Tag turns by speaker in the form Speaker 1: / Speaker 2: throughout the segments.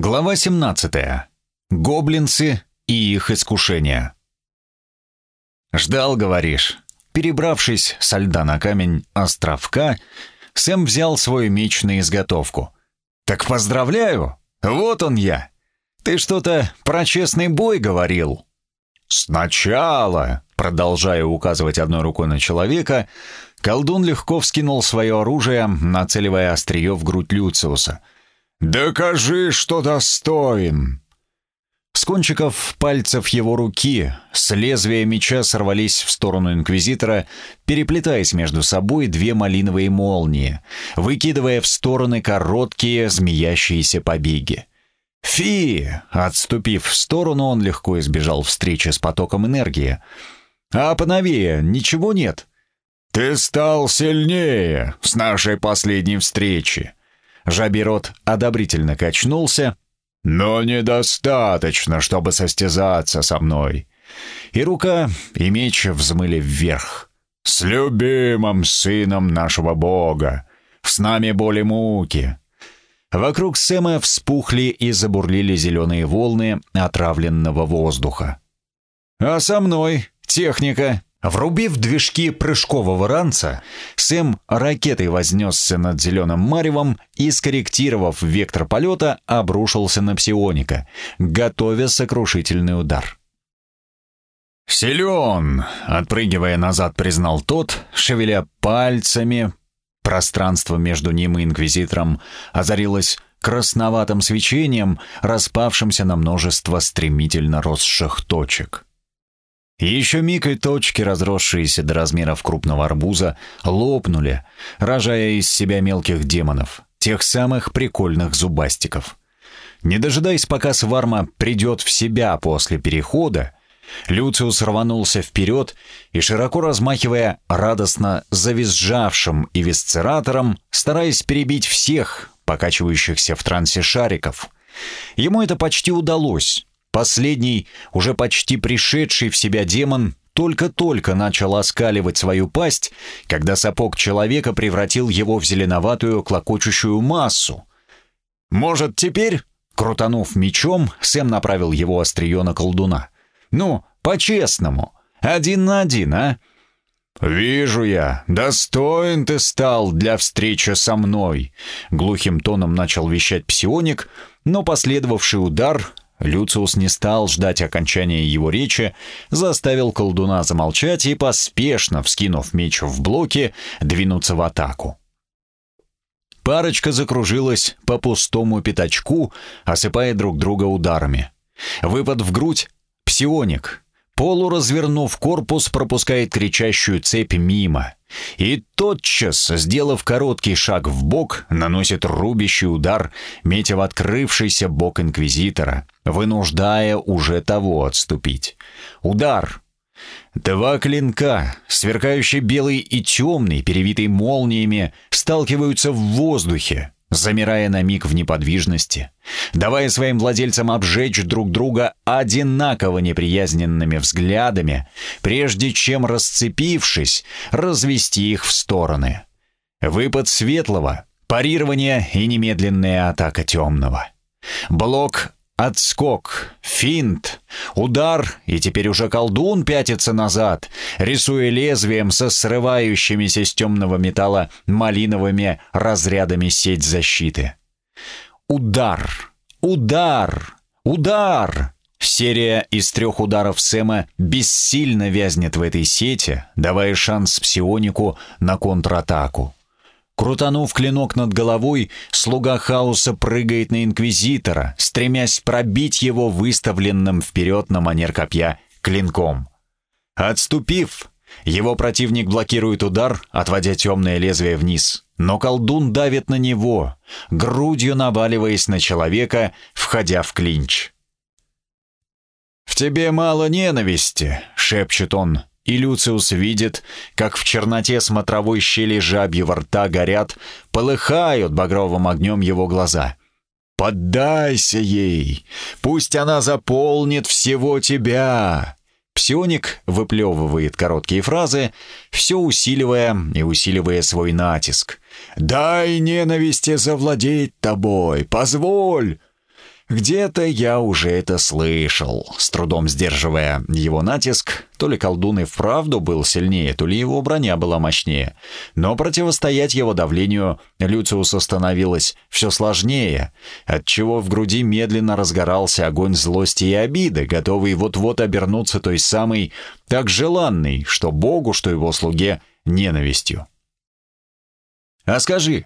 Speaker 1: Глава 17. Гоблинцы и их искушения. «Ждал, говоришь?» Перебравшись со льда на камень островка, Сэм взял свой меч на изготовку. «Так поздравляю! Вот он я! Ты что-то про честный бой говорил?» «Сначала!» Продолжая указывать одной рукой на человека, колдун легко вскинул свое оружие, нацеливая острие в грудь Люциуса — «Докажи, что достоин!» С кончиков пальцев его руки с лезвия меча сорвались в сторону инквизитора, переплетаясь между собой две малиновые молнии, выкидывая в стороны короткие змеящиеся побеги. «Фи!» Отступив в сторону, он легко избежал встречи с потоком энергии. «А поновее ничего нет?» «Ты стал сильнее с нашей последней встречи!» Жабий рот одобрительно качнулся. «Но недостаточно, чтобы состязаться со мной». И рука, и меч взмыли вверх. «С любимым сыном нашего Бога! С нами боли муки!» Вокруг Сэма вспухли и забурлили зеленые волны отравленного воздуха. «А со мной техника!» Врубив движки прыжкового ранца, Сэм ракетой вознесся над зеленым маревом и, скорректировав вектор полета, обрушился на псионика, готовя сокрушительный удар. «Силен!» — отпрыгивая назад, признал тот, шевеля пальцами. Пространство между ним и Инквизитором озарилось красноватым свечением, распавшимся на множество стремительно росших точек. Еще миг и точки, разросшиеся до размеров крупного арбуза, лопнули, рожая из себя мелких демонов, тех самых прикольных зубастиков. Не дожидаясь, пока сварма придет в себя после перехода, Люциус рванулся вперед и, широко размахивая радостно завизжавшим и висцератором, стараясь перебить всех покачивающихся в трансе шариков. Ему это почти удалось, Последний, уже почти пришедший в себя демон, только-только начал оскаливать свою пасть, когда сапог человека превратил его в зеленоватую клокочущую массу. «Может, теперь?» Крутанув мечом, Сэм направил его острие на колдуна. «Ну, по-честному, один на один, а?» «Вижу я, достоин ты стал для встречи со мной», — глухим тоном начал вещать псионик, но последовавший удар Люциус не стал ждать окончания его речи, заставил колдуна замолчать и, поспешно вскинув меч в блоки, двинуться в атаку. Парочка закружилась по пустому пятачку, осыпая друг друга ударами. Выпад в грудь — псионик. Полуразвернув корпус, пропускает кричащую цепь мимо. И тотчас, сделав короткий шаг в бок, наносит рубящий удар, метя в открывшийся бок инквизитора, вынуждая уже того отступить. Удар! Два клинка, сверкающий белый и темный, перевитый молниями, сталкиваются в воздухе, замирая на миг в неподвижности, давая своим владельцам обжечь друг друга одинаково неприязненными взглядами, прежде чем, расцепившись, развести их в стороны. Выпад светлого, парирование и немедленная атака темного. Блок Отскок, финт, удар, и теперь уже колдун пятится назад, рисуя лезвием со срывающимися с темного металла малиновыми разрядами сеть защиты. Удар, удар, удар! Серия из трех ударов Сэма бессильно вязнет в этой сети, давая шанс псионику на контратаку. Крутанув клинок над головой, слуга хаоса прыгает на инквизитора, стремясь пробить его выставленным вперед на манер копья клинком. Отступив, его противник блокирует удар, отводя темное лезвие вниз. Но колдун давит на него, грудью наваливаясь на человека, входя в клинч. «В тебе мало ненависти», — шепчет он, и Люциус видит, как в черноте смотровой щели жабьего рта горят, полыхают багровым огнем его глаза. «Поддайся ей! Пусть она заполнит всего тебя!» Псионик выплевывает короткие фразы, все усиливая и усиливая свой натиск. «Дай ненависти завладеть тобой! Позволь!» Где-то я уже это слышал, с трудом сдерживая его натиск. То ли колдун и вправду был сильнее, то ли его броня была мощнее. Но противостоять его давлению Люциусу становилось все сложнее, отчего в груди медленно разгорался огонь злости и обиды, готовый вот-вот обернуться той самой, так желанной, что Богу, что его слуге, ненавистью. «А скажи,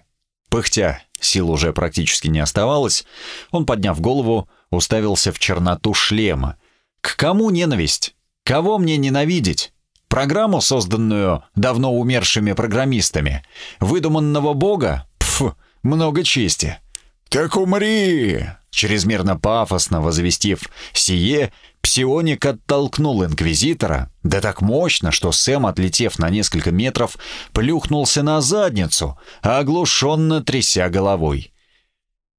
Speaker 1: Пыхтя, сил уже практически не оставалось, он, подняв голову, уставился в черноту шлема. «К кому ненависть? Кого мне ненавидеть? Программу, созданную давно умершими программистами? Выдуманного бога? Пф, много чести». «Так умри!» Чрезмерно пафосно возвестив «сие», Псионик оттолкнул инквизитора, да так мощно, что Сэм, отлетев на несколько метров, плюхнулся на задницу, оглушенно тряся головой.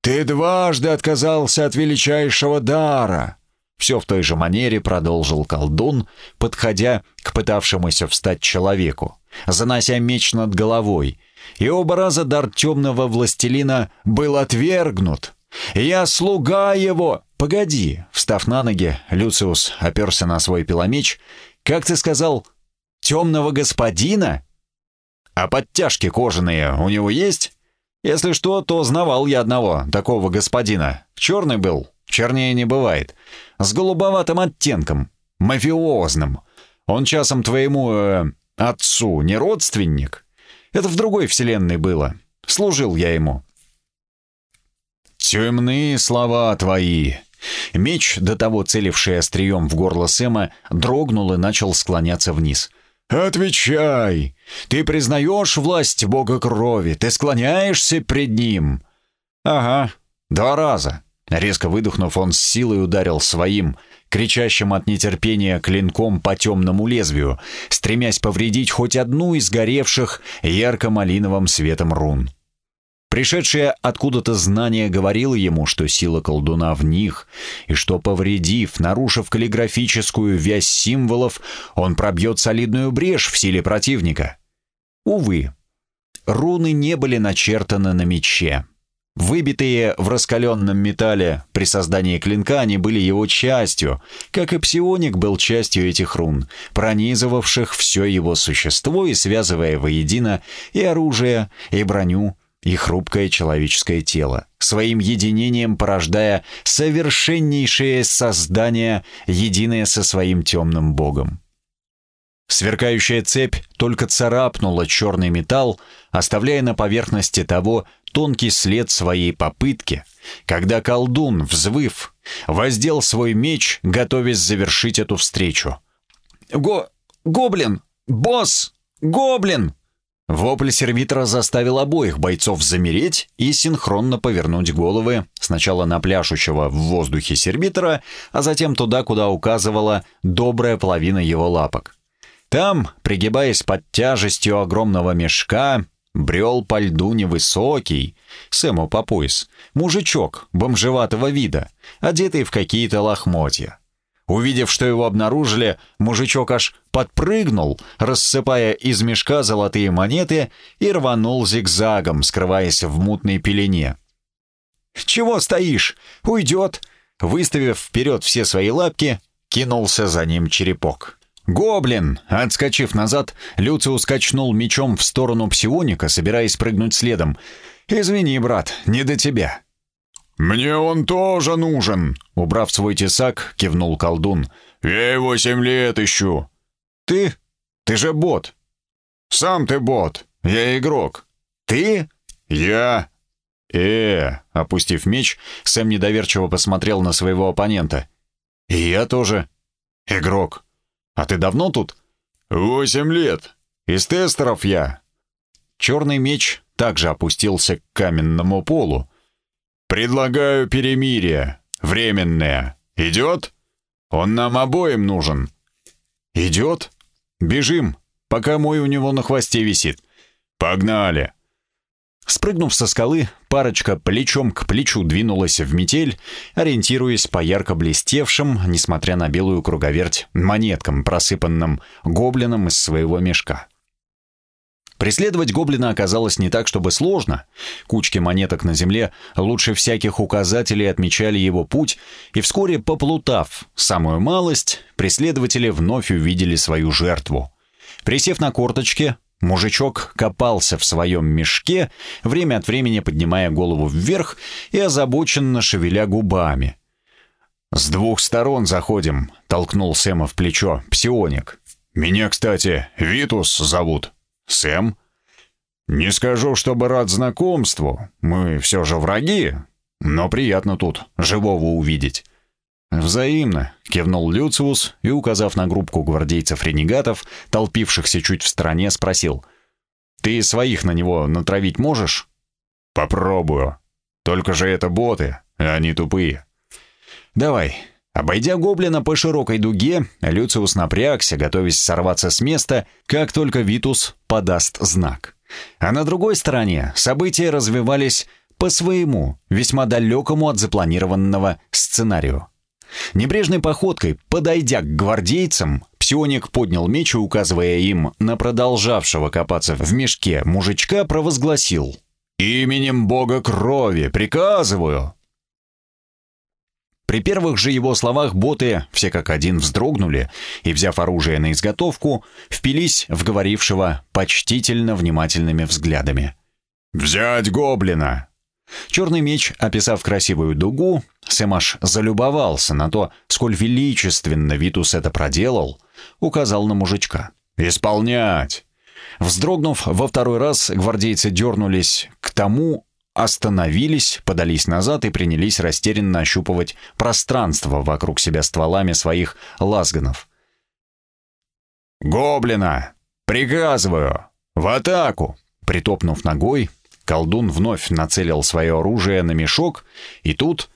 Speaker 1: «Ты дважды отказался от величайшего дара!» Все в той же манере продолжил колдун, подходя к пытавшемуся встать человеку, занося меч над головой, и оба раза дар темного властелина был отвергнут. «Я слуга его!» «Погоди!» Встав на ноги, Люциус оперся на свой пиломеч. «Как ты сказал? Темного господина?» «А подтяжки кожаные у него есть?» «Если что, то знавал я одного, такого господина. Черный был, чернее не бывает. С голубоватым оттенком, мафиозным. Он часом твоему э, отцу не родственник? Это в другой вселенной было. Служил я ему». «Темные слова твои!» Меч, до того целивший острием в горло Сэма, дрогнул и начал склоняться вниз. «Отвечай! Ты признаешь власть бога крови? Ты склоняешься пред ним?» «Ага, два раза». Резко выдохнув, он с силой ударил своим, кричащим от нетерпения клинком по темному лезвию, стремясь повредить хоть одну из горевших ярко-малиновым светом рун. Пришедшее откуда-то знание говорило ему, что сила колдуна в них, и что, повредив, нарушив каллиграфическую вязь символов, он пробьет солидную брешь в силе противника. Увы, руны не были начертаны на мече. Выбитые в раскаленном металле при создании клинка они были его частью, как и псионик был частью этих рун, пронизывавших все его существо и связывая воедино и оружие, и броню, и хрупкое человеческое тело, своим единением порождая совершеннейшее создание, единое со своим темным богом. Сверкающая цепь только царапнула черный металл, оставляя на поверхности того тонкий след своей попытки, когда колдун, взвыв, воздел свой меч, готовясь завершить эту встречу. «Го... гоблин! Босс! Гоблин!» Вопль сервитора заставил обоих бойцов замереть и синхронно повернуть головы сначала на пляшущего в воздухе сервитора, а затем туда, куда указывала добрая половина его лапок. Там, пригибаясь под тяжестью огромного мешка, брел по льду невысокий, Сэму по пояс, мужичок бомжеватого вида, одетый в какие-то лохмотья. Увидев, что его обнаружили, мужичок аж подпрыгнул, рассыпая из мешка золотые монеты и рванул зигзагом, скрываясь в мутной пелене. «Чего стоишь? Уйдет!» Выставив вперед все свои лапки, кинулся за ним черепок. «Гоблин!» Отскочив назад, Люциус качнул мечом в сторону псионика, собираясь прыгнуть следом. «Извини, брат, не до тебя.
Speaker 2: «Мне он тоже нужен!»
Speaker 1: Убрав свой тесак, кивнул колдун.
Speaker 2: «Я его семь лет ищу!»
Speaker 1: «Ты? Ты же бот!»
Speaker 2: «Сам ты бот! Я игрок!»
Speaker 1: «Ты?»
Speaker 2: «Я!»
Speaker 1: «Э!» Опустив меч, Сэм недоверчиво посмотрел на своего оппонента. «И я тоже. Игрок. А ты давно тут?»
Speaker 2: «Восемь лет.
Speaker 1: Из тестеров я». Черный меч также опустился к каменному полу,
Speaker 2: «Предлагаю перемирие. Временное. Идет? Он нам обоим нужен».
Speaker 1: «Идет? Бежим, пока мой у него на хвосте висит.
Speaker 2: Погнали!»
Speaker 1: Спрыгнув со скалы, парочка плечом к плечу двинулась в метель, ориентируясь по ярко блестевшим, несмотря на белую круговерть, монеткам, просыпанным гоблином из своего мешка. Преследовать гоблина оказалось не так, чтобы сложно. Кучки монеток на земле лучше всяких указателей отмечали его путь, и вскоре, поплутав самую малость, преследователи вновь увидели свою жертву. Присев на корточки, мужичок копался в своем мешке, время от времени поднимая голову вверх и озабоченно шевеля губами. «С двух сторон заходим», — толкнул Сэма в плечо псионик.
Speaker 2: «Меня, кстати, Витус зовут».
Speaker 1: «Сэм?»
Speaker 2: «Не скажу, чтобы рад знакомству. Мы все же враги. Но приятно тут живого увидеть».
Speaker 1: «Взаимно», — кивнул Люциус и, указав на группку гвардейцев-ренегатов, толпившихся чуть в стороне, спросил. «Ты своих на него натравить можешь?»
Speaker 2: «Попробую. Только же это боты, а они тупые».
Speaker 1: «Давай». Обойдя гоблина по широкой дуге, Люциус напрягся, готовясь сорваться с места, как только Витус подаст знак. А на другой стороне события развивались по своему, весьма далекому от запланированного сценарию. Небрежной походкой, подойдя к гвардейцам, псионик поднял меч и, указывая им на продолжавшего копаться в мешке мужичка, провозгласил «Именем бога крови приказываю!» При первых же его словах боты все как один вздрогнули и, взяв оружие на изготовку, впились в говорившего почтительно внимательными взглядами.
Speaker 2: «Взять гоблина!»
Speaker 1: Черный меч, описав красивую дугу, Сэмаш залюбовался на то, сколь величественно Витус это проделал, указал на мужичка. «Исполнять!» Вздрогнув во второй раз, гвардейцы дернулись к тому, остановились, подались назад и принялись растерянно ощупывать пространство вокруг себя стволами своих лазганов.
Speaker 2: «Гоблина! Приказываю! В атаку!»
Speaker 1: Притопнув ногой, Колдун вновь нацелил свое оружие на мешок, и тут...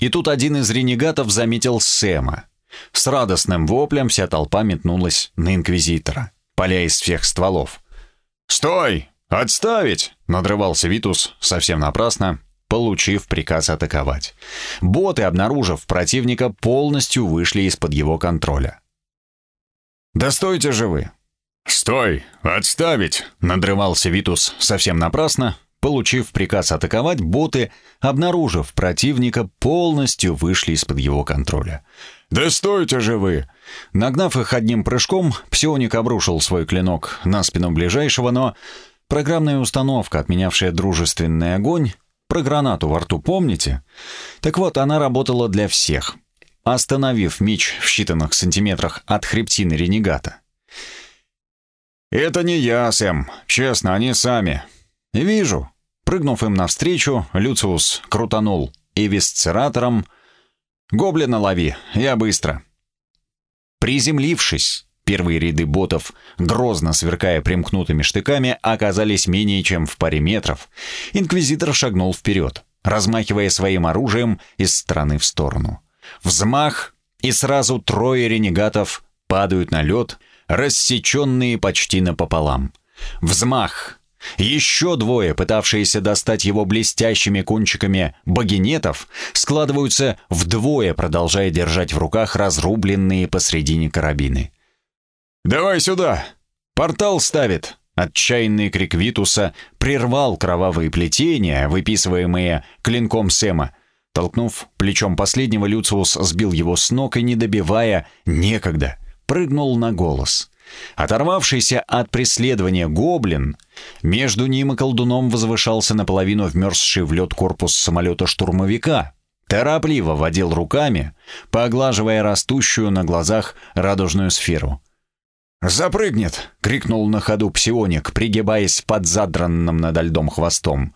Speaker 1: И тут один из ренегатов заметил Сэма. С радостным воплем вся толпа метнулась на Инквизитора, поля из всех стволов.
Speaker 2: «Стой! Отставить!» — надрывался Витус совсем напрасно, получив приказ атаковать.
Speaker 1: Боты, обнаружив противника, полностью вышли из-под его контроля.
Speaker 2: «Да стойте же вы!» «Стой! Отставить!» — надрывался Витус совсем напрасно,
Speaker 1: Получив приказ атаковать, боты, обнаружив противника, полностью вышли из-под его контроля.
Speaker 2: «Да стойте же вы!»
Speaker 1: Нагнав их одним прыжком, псионик обрушил свой клинок на спину ближайшего, но программная установка, отменявшая дружественный огонь, про гранату во рту помните? Так вот, она работала для всех, остановив меч в считанных сантиметрах от хребтины ренегата.
Speaker 2: «Это не я, Сэм. Честно, они сами».
Speaker 1: «Вижу. Прыгнув им навстречу, Люциус крутанул эвисцератором. «Гоблина лови, я быстро». Приземлившись, первые ряды ботов, грозно сверкая примкнутыми штыками, оказались менее чем в паре метров. Инквизитор шагнул вперед, размахивая своим оружием из стороны в сторону. Взмах, и сразу трое ренегатов падают на лед, рассеченные почти напополам. Взмах, еще двое, пытавшиеся достать его блестящими кончиками багинетов, складываются вдвое, продолжая держать в руках разрубленные посредине карабины.
Speaker 2: «Давай сюда! Портал ставит!»
Speaker 1: Отчаянный крик Витуса прервал кровавые плетения, выписываемые клинком Сэма. Толкнув плечом последнего, Люциус сбил его с ног и, не добивая, некогда, прыгнул на голос. Оторвавшийся от преследования гоблин, между ним и колдуном возвышался наполовину вмерзший в лед корпус самолета-штурмовика. Торопливо водил руками, поглаживая растущую на глазах радужную сферу.
Speaker 2: «Запрыгнет!» — крикнул на ходу псионик, пригибаясь под задранным над льдом хвостом.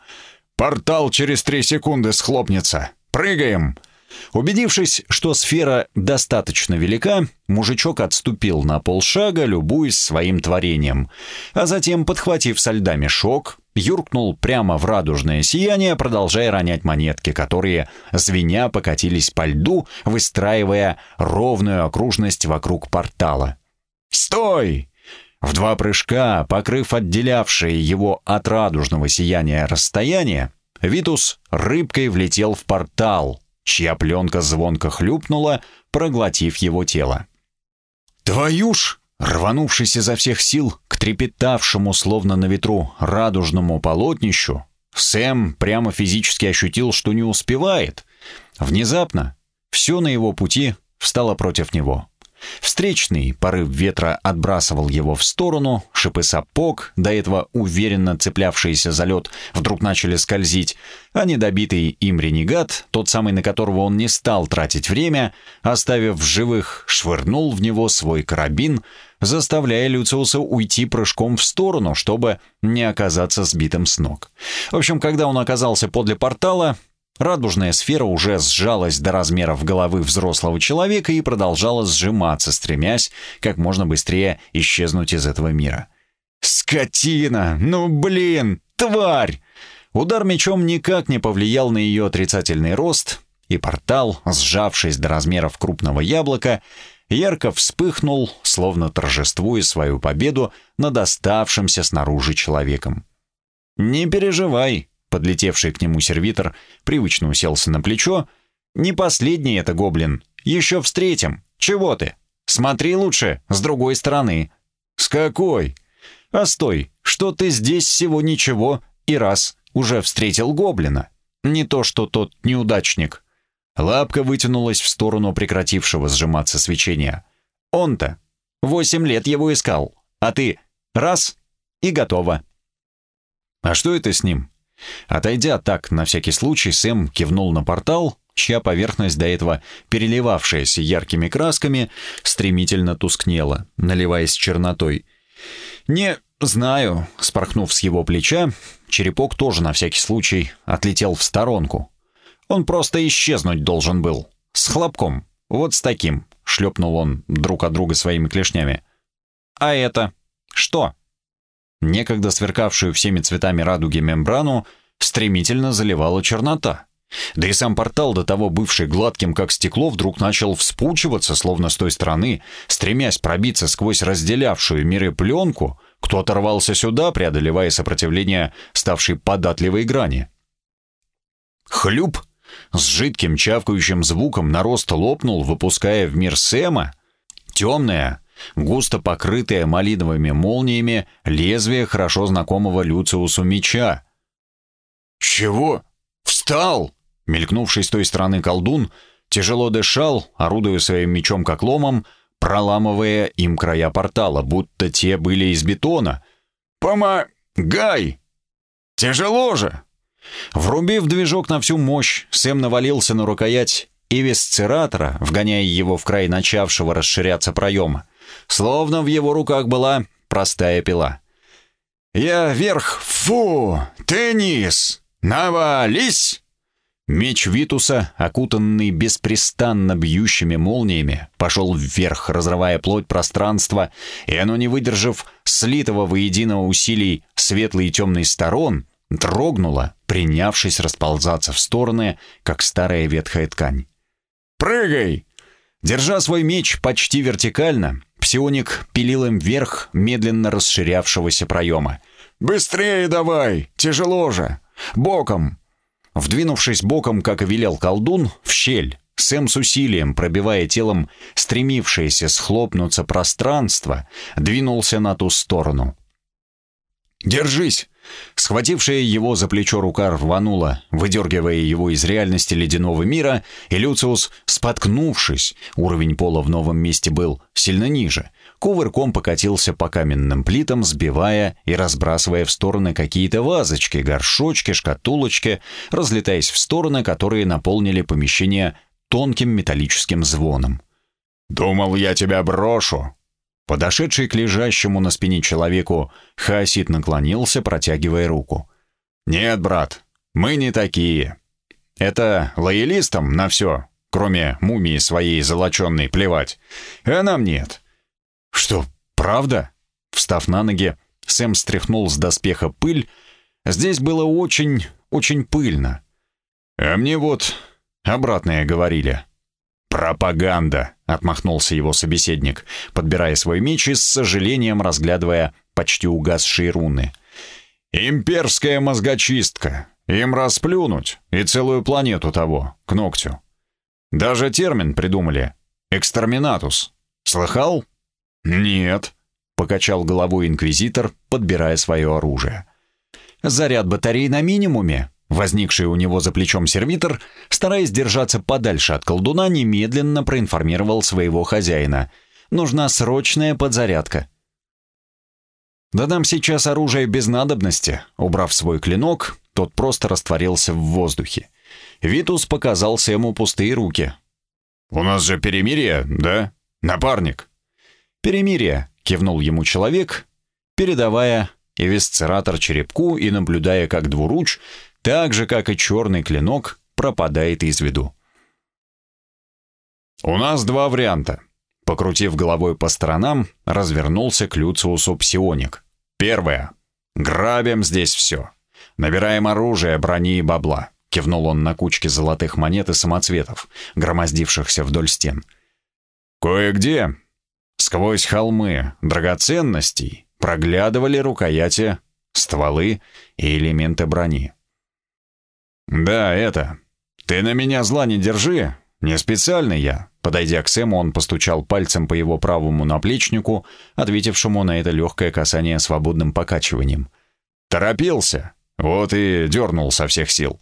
Speaker 2: «Портал через три секунды схлопнется! Прыгаем!»
Speaker 1: Убедившись, что сфера достаточно велика, мужичок отступил на полшага, любуясь своим творением, а затем, подхватив со льда мешок, юркнул прямо в радужное сияние, продолжая ронять монетки, которые, звеня, покатились по льду, выстраивая ровную окружность вокруг портала. «Стой!» В два прыжка, покрыв отделявшее его от радужного сияния расстояние, Витус рыбкой влетел в портал — чья пленка звонко хлюпнула, проглотив его тело. «Твою ж!» Рванувшись изо всех сил к трепетавшему словно на ветру радужному полотнищу, Сэм прямо физически ощутил, что не успевает. Внезапно все на его пути встало против него. Встречный порыв ветра отбрасывал его в сторону, шипы сапог, до этого уверенно цеплявшиеся за лед, вдруг начали скользить, а недобитый им ренегат, тот самый, на которого он не стал тратить время, оставив живых, швырнул в него свой карабин, заставляя Люциуса уйти прыжком в сторону, чтобы не оказаться сбитым с ног. В общем, когда он оказался подле портала, Радужная сфера уже сжалась до размеров головы взрослого человека и продолжала сжиматься, стремясь как можно быстрее исчезнуть из этого мира. «Скотина! Ну блин! Тварь!» Удар мечом никак не повлиял на ее отрицательный рост, и портал, сжавшись до размеров крупного яблока, ярко вспыхнул, словно торжествуя свою победу над оставшимся снаружи человеком. «Не переживай», Подлетевший к нему сервитор привычно уселся на плечо. «Не последний это гоблин. Еще встретим. Чего ты? Смотри лучше, с другой стороны». «С какой?» «А стой, что ты здесь всего ничего и раз уже встретил гоблина. Не то что тот неудачник». Лапка вытянулась в сторону прекратившего сжиматься свечения. «Он-то восемь лет его искал, а ты раз — и готово». «А что это с ним?» Отойдя так, на всякий случай, Сэм кивнул на портал, чья поверхность до этого, переливавшаяся яркими красками, стремительно тускнела, наливаясь чернотой. «Не знаю», — спорхнув с его плеча, черепок тоже на всякий случай отлетел в сторонку. «Он просто исчезнуть должен был. С хлопком. Вот с таким», — шлепнул он друг от друга своими клешнями. «А это? Что?» Некогда сверкавшую всеми цветами радуги мембрану стремительно заливала чернота. Да и сам портал, до того бывший гладким, как стекло, вдруг начал вспучиваться, словно с той стороны, стремясь пробиться сквозь разделявшую миры пленку, кто-то рвался сюда, преодолевая сопротивление ставшей податливой грани. Хлюп! С жидким чавкающим звуком нарост лопнул, выпуская в мир Сэма. Темная, густо покрытое малиновыми молниями лезвие хорошо знакомого Люциусу меча. «Чего? Встал!» Мелькнувший с той стороны колдун тяжело дышал, орудуя своим мечом как ломом, проламывая им края портала, будто те были из бетона. «Помогай! Тяжело же!» Врубив движок на всю мощь, Сэм навалился на рукоять ивисцератора, вгоняя его в край начавшего расширяться проема словно в его руках была простая пила. «Я вверх! Фу! Теннис! Навались!» Меч Витуса, окутанный беспрестанно бьющими молниями, пошел вверх, разрывая плоть пространства, и оно, не выдержав слитого воедино усилий светлой и темной сторон, дрогнуло, принявшись расползаться в стороны, как старая ветхая ткань. «Прыгай!» Держа свой меч почти вертикально, Псионик пилил им вверх медленно расширявшегося проема. «Быстрее давай! Тяжело же! Боком!» Вдвинувшись боком, как и велел колдун, в щель, Сэм с усилием, пробивая телом стремившееся схлопнуться пространство, двинулся на ту сторону. «Держись!» Схватившая его за плечо рука рванула, выдергивая его из реальности ледяного мира, и Люциус, споткнувшись, уровень пола в новом месте был сильно ниже, кувырком покатился по каменным плитам, сбивая и разбрасывая в стороны какие-то вазочки, горшочки, шкатулочки, разлетаясь в стороны, которые наполнили помещение тонким металлическим звоном. «Думал, я тебя брошу!» Подошедший к лежащему на спине человеку, Хаосит наклонился, протягивая руку. «Нет, брат, мы не такие. Это лоялистам на все, кроме мумии своей золоченной, плевать. А нам нет». «Что, правда?» Встав на ноги, Сэм стряхнул с доспеха пыль. Здесь было очень, очень пыльно. «А мне вот обратное говорили». «Пропаганда!» — отмахнулся его собеседник, подбирая свой меч и с сожалением разглядывая почти угасшие руны. «Имперская мозгочистка! Им расплюнуть, и целую планету того, к ногтю. Даже термин придумали. Экстерминатус. Слыхал?» «Нет». покачал головой инквизитор, подбирая свое оружие. Заряд батареи на минимуме. Возникший у него за плечом сервитор, стараясь держаться подальше от колдуна, немедленно проинформировал своего хозяина. Нужна срочная подзарядка. «Да нам сейчас оружие без надобности», — убрав свой клинок, тот просто растворился в воздухе. Витус показался ему пустые руки.
Speaker 2: «У нас же перемирие, да, напарник?»
Speaker 1: «Перемирие», — кивнул ему человек, передавая эвисцератор черепку и наблюдая, как двуруч, так же, как и черный клинок, пропадает из виду.
Speaker 2: «У нас два варианта», Покрутив головой по сторонам, развернулся к Люциусу псионик. «Первое. Грабим здесь все. Набираем оружие, брони и бабла», — кивнул он на кучки золотых монет и самоцветов, громоздившихся вдоль стен. «Кое-где, сквозь холмы драгоценностей, проглядывали рукояти, стволы и элементы брони». «Да, это. Ты на меня зла не держи, не специально я. Подойдя к Сэму, он постучал пальцем по его правому наплечнику, ответившему на это легкое касание свободным покачиванием. Торопился. Вот и дернул со всех сил.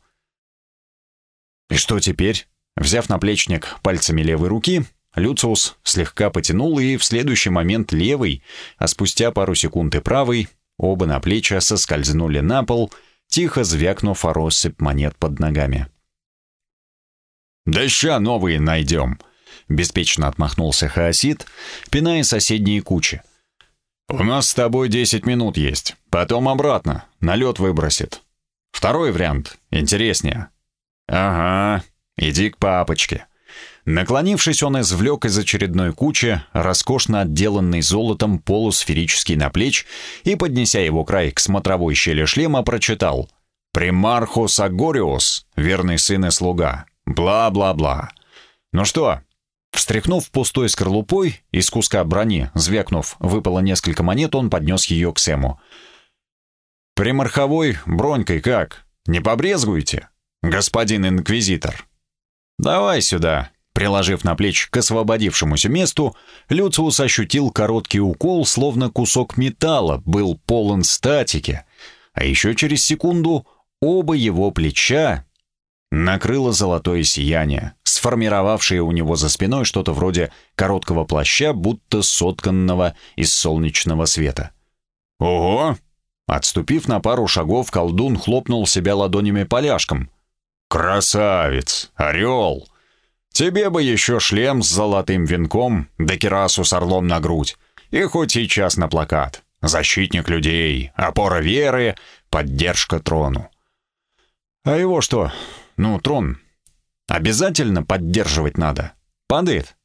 Speaker 1: И что теперь? Взяв наплечник пальцами левой руки, Люциус слегка потянул, и в следующий момент левый, а спустя пару секунд и правый, оба наплечья соскользнули на пол, тихо звякнув о россыпь монет под ногами.
Speaker 2: «Да ща новые найдем!» — беспечно отмахнулся Хаосид, пиная соседние кучи. «У нас с тобой десять минут есть, потом обратно, на лед выбросит. Второй вариант, интереснее». «Ага, иди к папочке». Наклонившись, он извлек из очередной кучи роскошно отделанный золотом полусферический наплеч и, поднеся его край к смотровой щели шлема, прочитал «Примархус Агориус, верный сын и слуга, Бла-бла-бла. Ну что, встряхнув пустой скорлупой, из куска брони, звякнув, выпало несколько монет, он поднес ее к Сэму. «Примарховой бронькой как? Не побрезгуете, господин инквизитор?» «Давай сюда», Приложив на плечи к освободившемуся месту, Люциус ощутил короткий укол, словно кусок металла был полон статики, а еще через секунду оба его плеча, накрыло золотое сияние, сформировавшее у него за спиной что-то вроде короткого плаща, будто сотканного из солнечного света. «Ого!» Отступив на пару шагов, колдун хлопнул себя ладонями поляшком. «Красавец! Орел! Тебе бы еще шлем с золотым венком, да кирасу с орлом на грудь, и хоть сейчас на плакат. Защитник людей, опора веры, поддержка трону». «А его что, ну, трон. Обязательно поддерживать надо. Падает.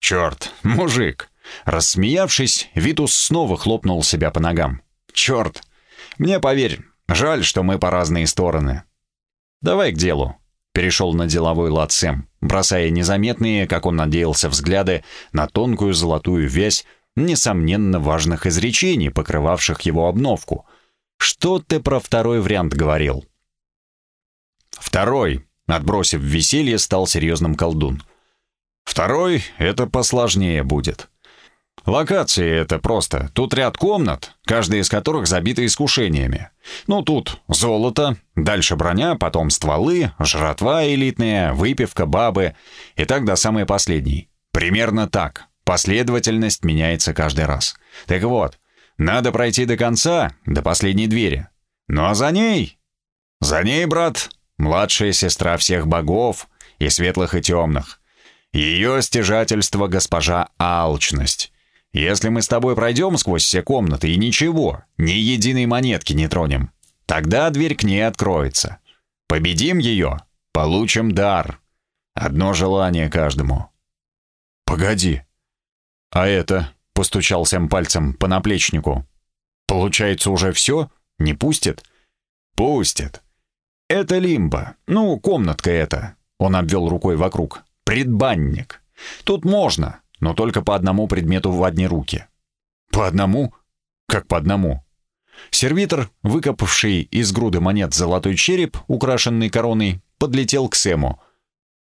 Speaker 2: Черт, мужик. Рассмеявшись, Витус снова хлопнул себя по ногам. Черт. Мне поверь, жаль, что мы по разные стороны. Давай к делу. Перешел на деловой лад Сэм, бросая незаметные, как он надеялся, взгляды на тонкую золотую вязь несомненно важных изречений, покрывавших его обновку. «Что ты про второй вариант говорил?» Второй, отбросив веселье, стал серьезным колдун. Второй — это посложнее будет. Локации это просто. Тут ряд комнат, каждая из которых забита искушениями. Ну, тут золото, дальше броня, потом стволы, жратва элитная, выпивка, бабы. И так до самой последней. Примерно так. Последовательность меняется каждый раз. Так вот, надо пройти до конца, до последней двери. Ну а за ней... За ней, брат, младшая сестра всех богов, и светлых, и темных. Ее стяжательство госпожа Алчность. Если мы с тобой пройдем сквозь все комнаты и ничего, ни единой монетки не тронем, тогда дверь к ней откроется. Победим ее, получим дар. Одно желание каждому. Погоди. А это, постучал Сэм пальцем по наплечнику. Получается уже все? Не пустит? Пустит. «Это лимба. Ну, комнатка эта». Он обвел рукой вокруг. «Предбанник. Тут можно, но только по одному предмету в одни руки». «По одному? Как по одному?» Сервитор, выкопавший из груды монет золотой череп, украшенный короной, подлетел к Сэму.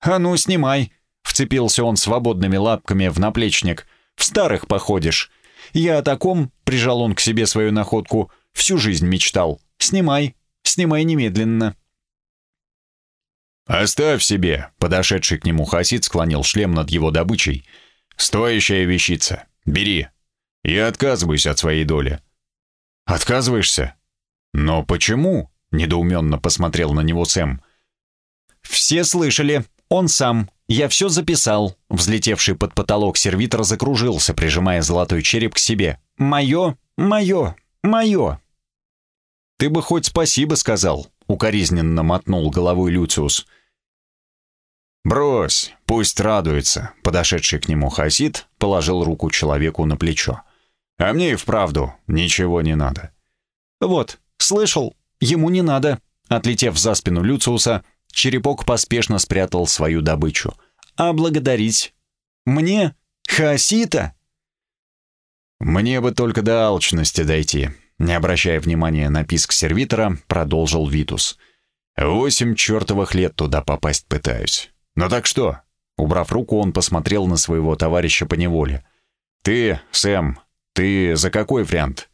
Speaker 2: «А ну, снимай!» — вцепился он свободными лапками в наплечник. «В старых походишь.
Speaker 1: Я о таком, прижал он к себе свою находку, всю жизнь мечтал. Снимай, снимай немедленно.
Speaker 2: «Оставь себе!» — подошедший к нему хасид склонил шлем над его добычей. «Стоящая вещица. Бери. Я отказываюсь от своей доли».
Speaker 1: «Отказываешься?» «Но почему?» — недоуменно посмотрел на него Сэм. «Все слышали. Он сам. Я все записал». Взлетевший под потолок сервитор закружился, прижимая золотой череп к себе. «Мое, мое, мое!» «Ты бы хоть спасибо сказал», — укоризненно мотнул головой Люциус.
Speaker 2: «Брось, пусть радуется», — подошедший к нему Хасид положил руку человеку на плечо. «А мне и вправду ничего не надо».
Speaker 1: «Вот, слышал, ему не надо». Отлетев за спину Люциуса, черепок поспешно спрятал свою добычу. «А благодарить? Мне? Хасита?»
Speaker 2: «Мне бы только до алчности дойти», — не обращая внимания на писк сервитора, продолжил Витус. «Восемь чертовых лет туда попасть пытаюсь. «Ну так что?» Убрав руку, он посмотрел на своего товарища по неволе. «Ты, Сэм, ты за какой вариант?»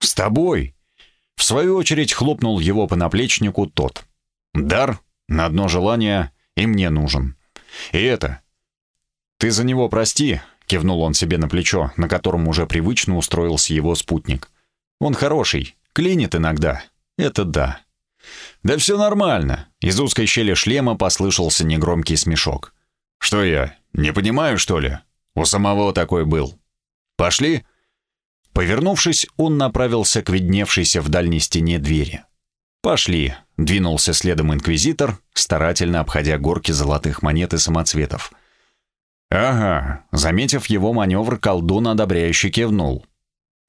Speaker 2: «С тобой!» В свою очередь хлопнул его по наплечнику тот. «Дар на одно желание и мне нужен. И это...» «Ты за него прости», — кивнул он себе на плечо, на котором уже привычно устроился его спутник. «Он хороший, клинит иногда. Это да. «Да все нормально», — из узкой щели шлема послышался негромкий смешок. «Что я, не понимаю, что ли? У самого такой был. Пошли?» Повернувшись, он направился к видневшейся в дальней стене двери. «Пошли», — двинулся следом инквизитор, старательно обходя горки золотых монет и самоцветов. «Ага», — заметив его маневр, колдун одобряюще кивнул.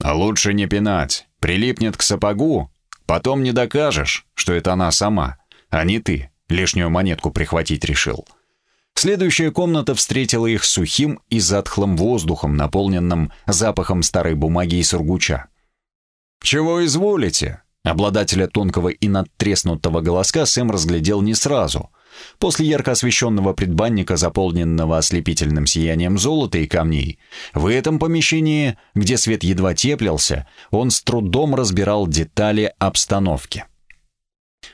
Speaker 2: «А лучше не пинать. Прилипнет к сапогу, Потом не докажешь, что это она сама, а не ты, лишнюю монетку прихватить решил. Следующая комната встретила их сухим и затхлым воздухом, наполненным запахом старой бумаги и сургуча. «Чего изволите?» Обладателя тонкого и надтреснутого голоска Сэм разглядел не сразу. После ярко освещенного предбанника, заполненного ослепительным сиянием золота и камней, в этом помещении, где свет едва теплился, он с трудом разбирал детали обстановки.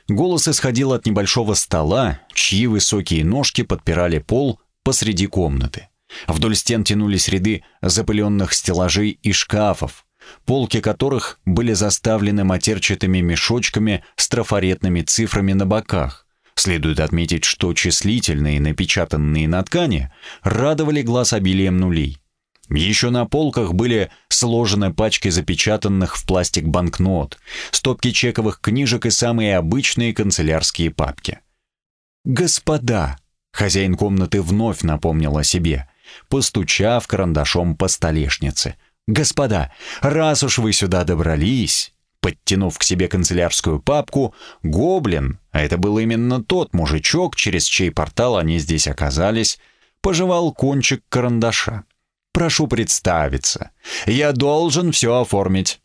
Speaker 2: Голос исходил от небольшого стола, чьи высокие ножки подпирали пол посреди комнаты. Вдоль стен тянулись ряды запыленных стеллажей и шкафов, полки которых были заставлены матерчатыми мешочками с трафаретными цифрами на боках. Следует отметить, что числительные, напечатанные на ткани, радовали глаз обилием нулей. Еще на полках были сложены пачки запечатанных в пластик банкнот, стопки чековых книжек и самые обычные канцелярские папки. «Господа!» — хозяин комнаты вновь напомнил о себе, постучав карандашом по столешнице. «Господа, раз уж вы сюда добрались, Подтянув к себе канцелярскую папку, гоблин, а это был именно тот мужичок, через чей портал они здесь оказались, пожевал кончик карандаша. «Прошу представиться. Я должен все оформить».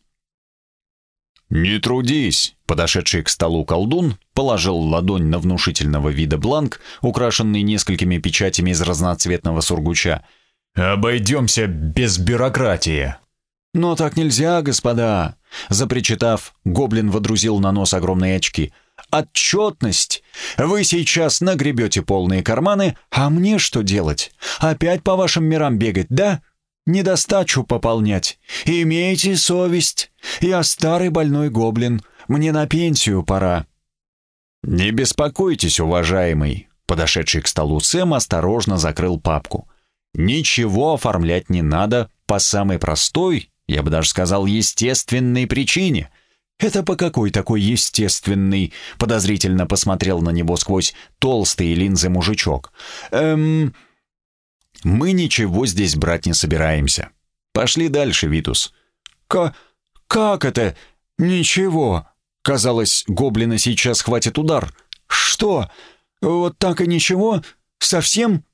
Speaker 2: «Не трудись», — подошедший к столу колдун положил ладонь на внушительного вида бланк, украшенный несколькими печатями из разноцветного сургуча. «Обойдемся без бюрократии». «Но так нельзя, господа!» Запричитав, гоблин водрузил на нос огромные очки. «Отчетность! Вы сейчас нагребете полные карманы, а мне что делать? Опять по вашим мирам бегать, да? Недостачу пополнять. Имейте совесть. Я старый больной гоблин. Мне на пенсию пора». «Не беспокойтесь, уважаемый!» Подошедший к столу Сэм осторожно закрыл папку. «Ничего оформлять не надо по самой простой я бы даже сказал, естественной причине. Это по какой такой естественной? Подозрительно посмотрел на него сквозь толстые линзы мужичок. Эм... Мы ничего здесь брать не собираемся. Пошли дальше, Витус. К... Как это? Ничего. Казалось, гоблина сейчас хватит удар. Что? Вот так и ничего? Совсем?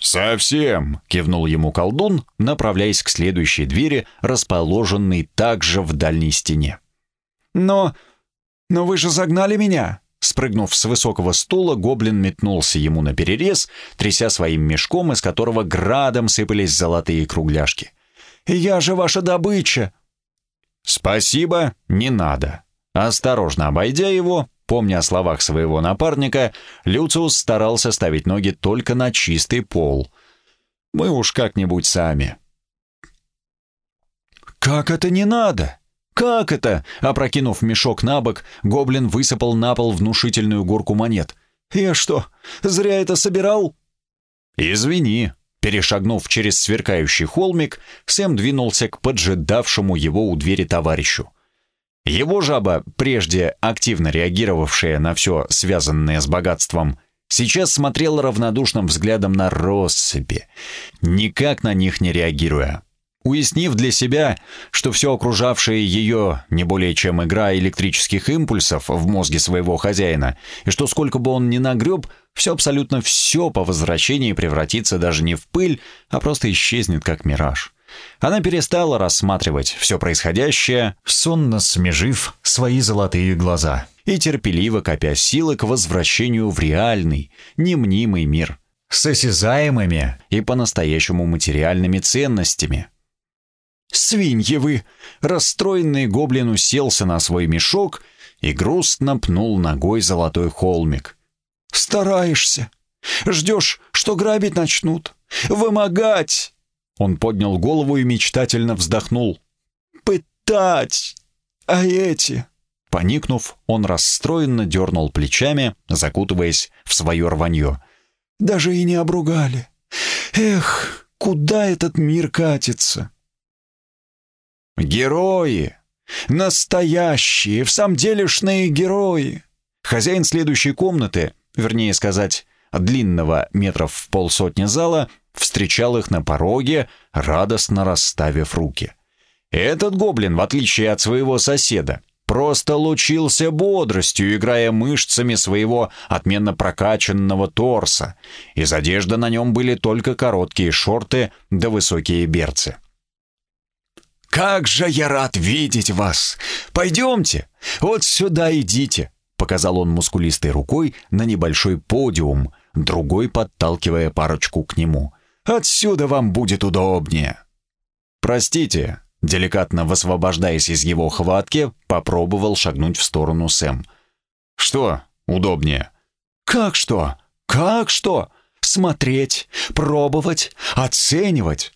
Speaker 2: «Совсем!» — кивнул ему колдун, направляясь к следующей двери, расположенной также в дальней стене. «Но... но вы же загнали меня!» Спрыгнув с высокого стула, гоблин метнулся ему на перерез, тряся своим мешком, из которого градом сыпались золотые кругляшки.
Speaker 3: Я же ваша добыча!»
Speaker 1: «Спасибо, не надо». Осторожно обойдя его, помня о словах своего напарника, Люциус старался ставить ноги только на чистый пол. «Мы уж как-нибудь сами».
Speaker 3: «Как это не надо?»
Speaker 1: «Как это?» Опрокинув мешок на бок, гоблин высыпал на пол внушительную горку монет.
Speaker 3: «Я что, зря это собирал?»
Speaker 1: «Извини». Перешагнув через сверкающий холмик, Сэм двинулся к поджидавшему его у двери товарищу. Его жаба, прежде активно реагировавшая на все связанное с богатством, сейчас смотрела равнодушным взглядом на россыпи, никак на них не реагируя. Уяснив для себя, что все окружавшее ее не более чем игра электрических импульсов в мозге своего хозяина, и что сколько бы он ни нагреб, все абсолютно все по возвращении превратится даже не в пыль, а просто исчезнет как мираж. Она перестала рассматривать все происходящее, сонно смежив свои золотые глаза и терпеливо копя силы к возвращению в реальный, немнимый мир с осязаемыми и по-настоящему материальными ценностями – «Свиньи вы!» Расстроенный гоблин уселся на свой мешок и грустно пнул ногой золотой холмик.
Speaker 3: «Стараешься. Ждешь, что грабить начнут. Вымогать!»
Speaker 1: Он поднял голову и мечтательно вздохнул.
Speaker 3: «Пытать! А эти?»
Speaker 1: Поникнув, он расстроенно дернул плечами, закутываясь в свое рванье.
Speaker 3: «Даже и не обругали. Эх, куда этот мир катится?»
Speaker 1: Герои! Настоящие, в самом делешные герои! Хозяин следующей комнаты, вернее сказать, длинного метров в полсотни зала, встречал их на пороге, радостно расставив руки. Этот гоблин, в отличие от своего соседа, просто лучился бодростью, играя мышцами своего отменно прокачанного торса. Из одежды на нем были только короткие шорты да высокие берцы.
Speaker 3: «Как же я рад видеть вас! Пойдемте, вот сюда идите!»
Speaker 1: Показал он мускулистой рукой на небольшой подиум, другой подталкивая парочку к нему. «Отсюда вам будет удобнее!» «Простите», деликатно высвобождаясь из его хватки, попробовал шагнуть в сторону Сэм. «Что удобнее?»
Speaker 3: «Как что? Как что? Смотреть, пробовать, оценивать!»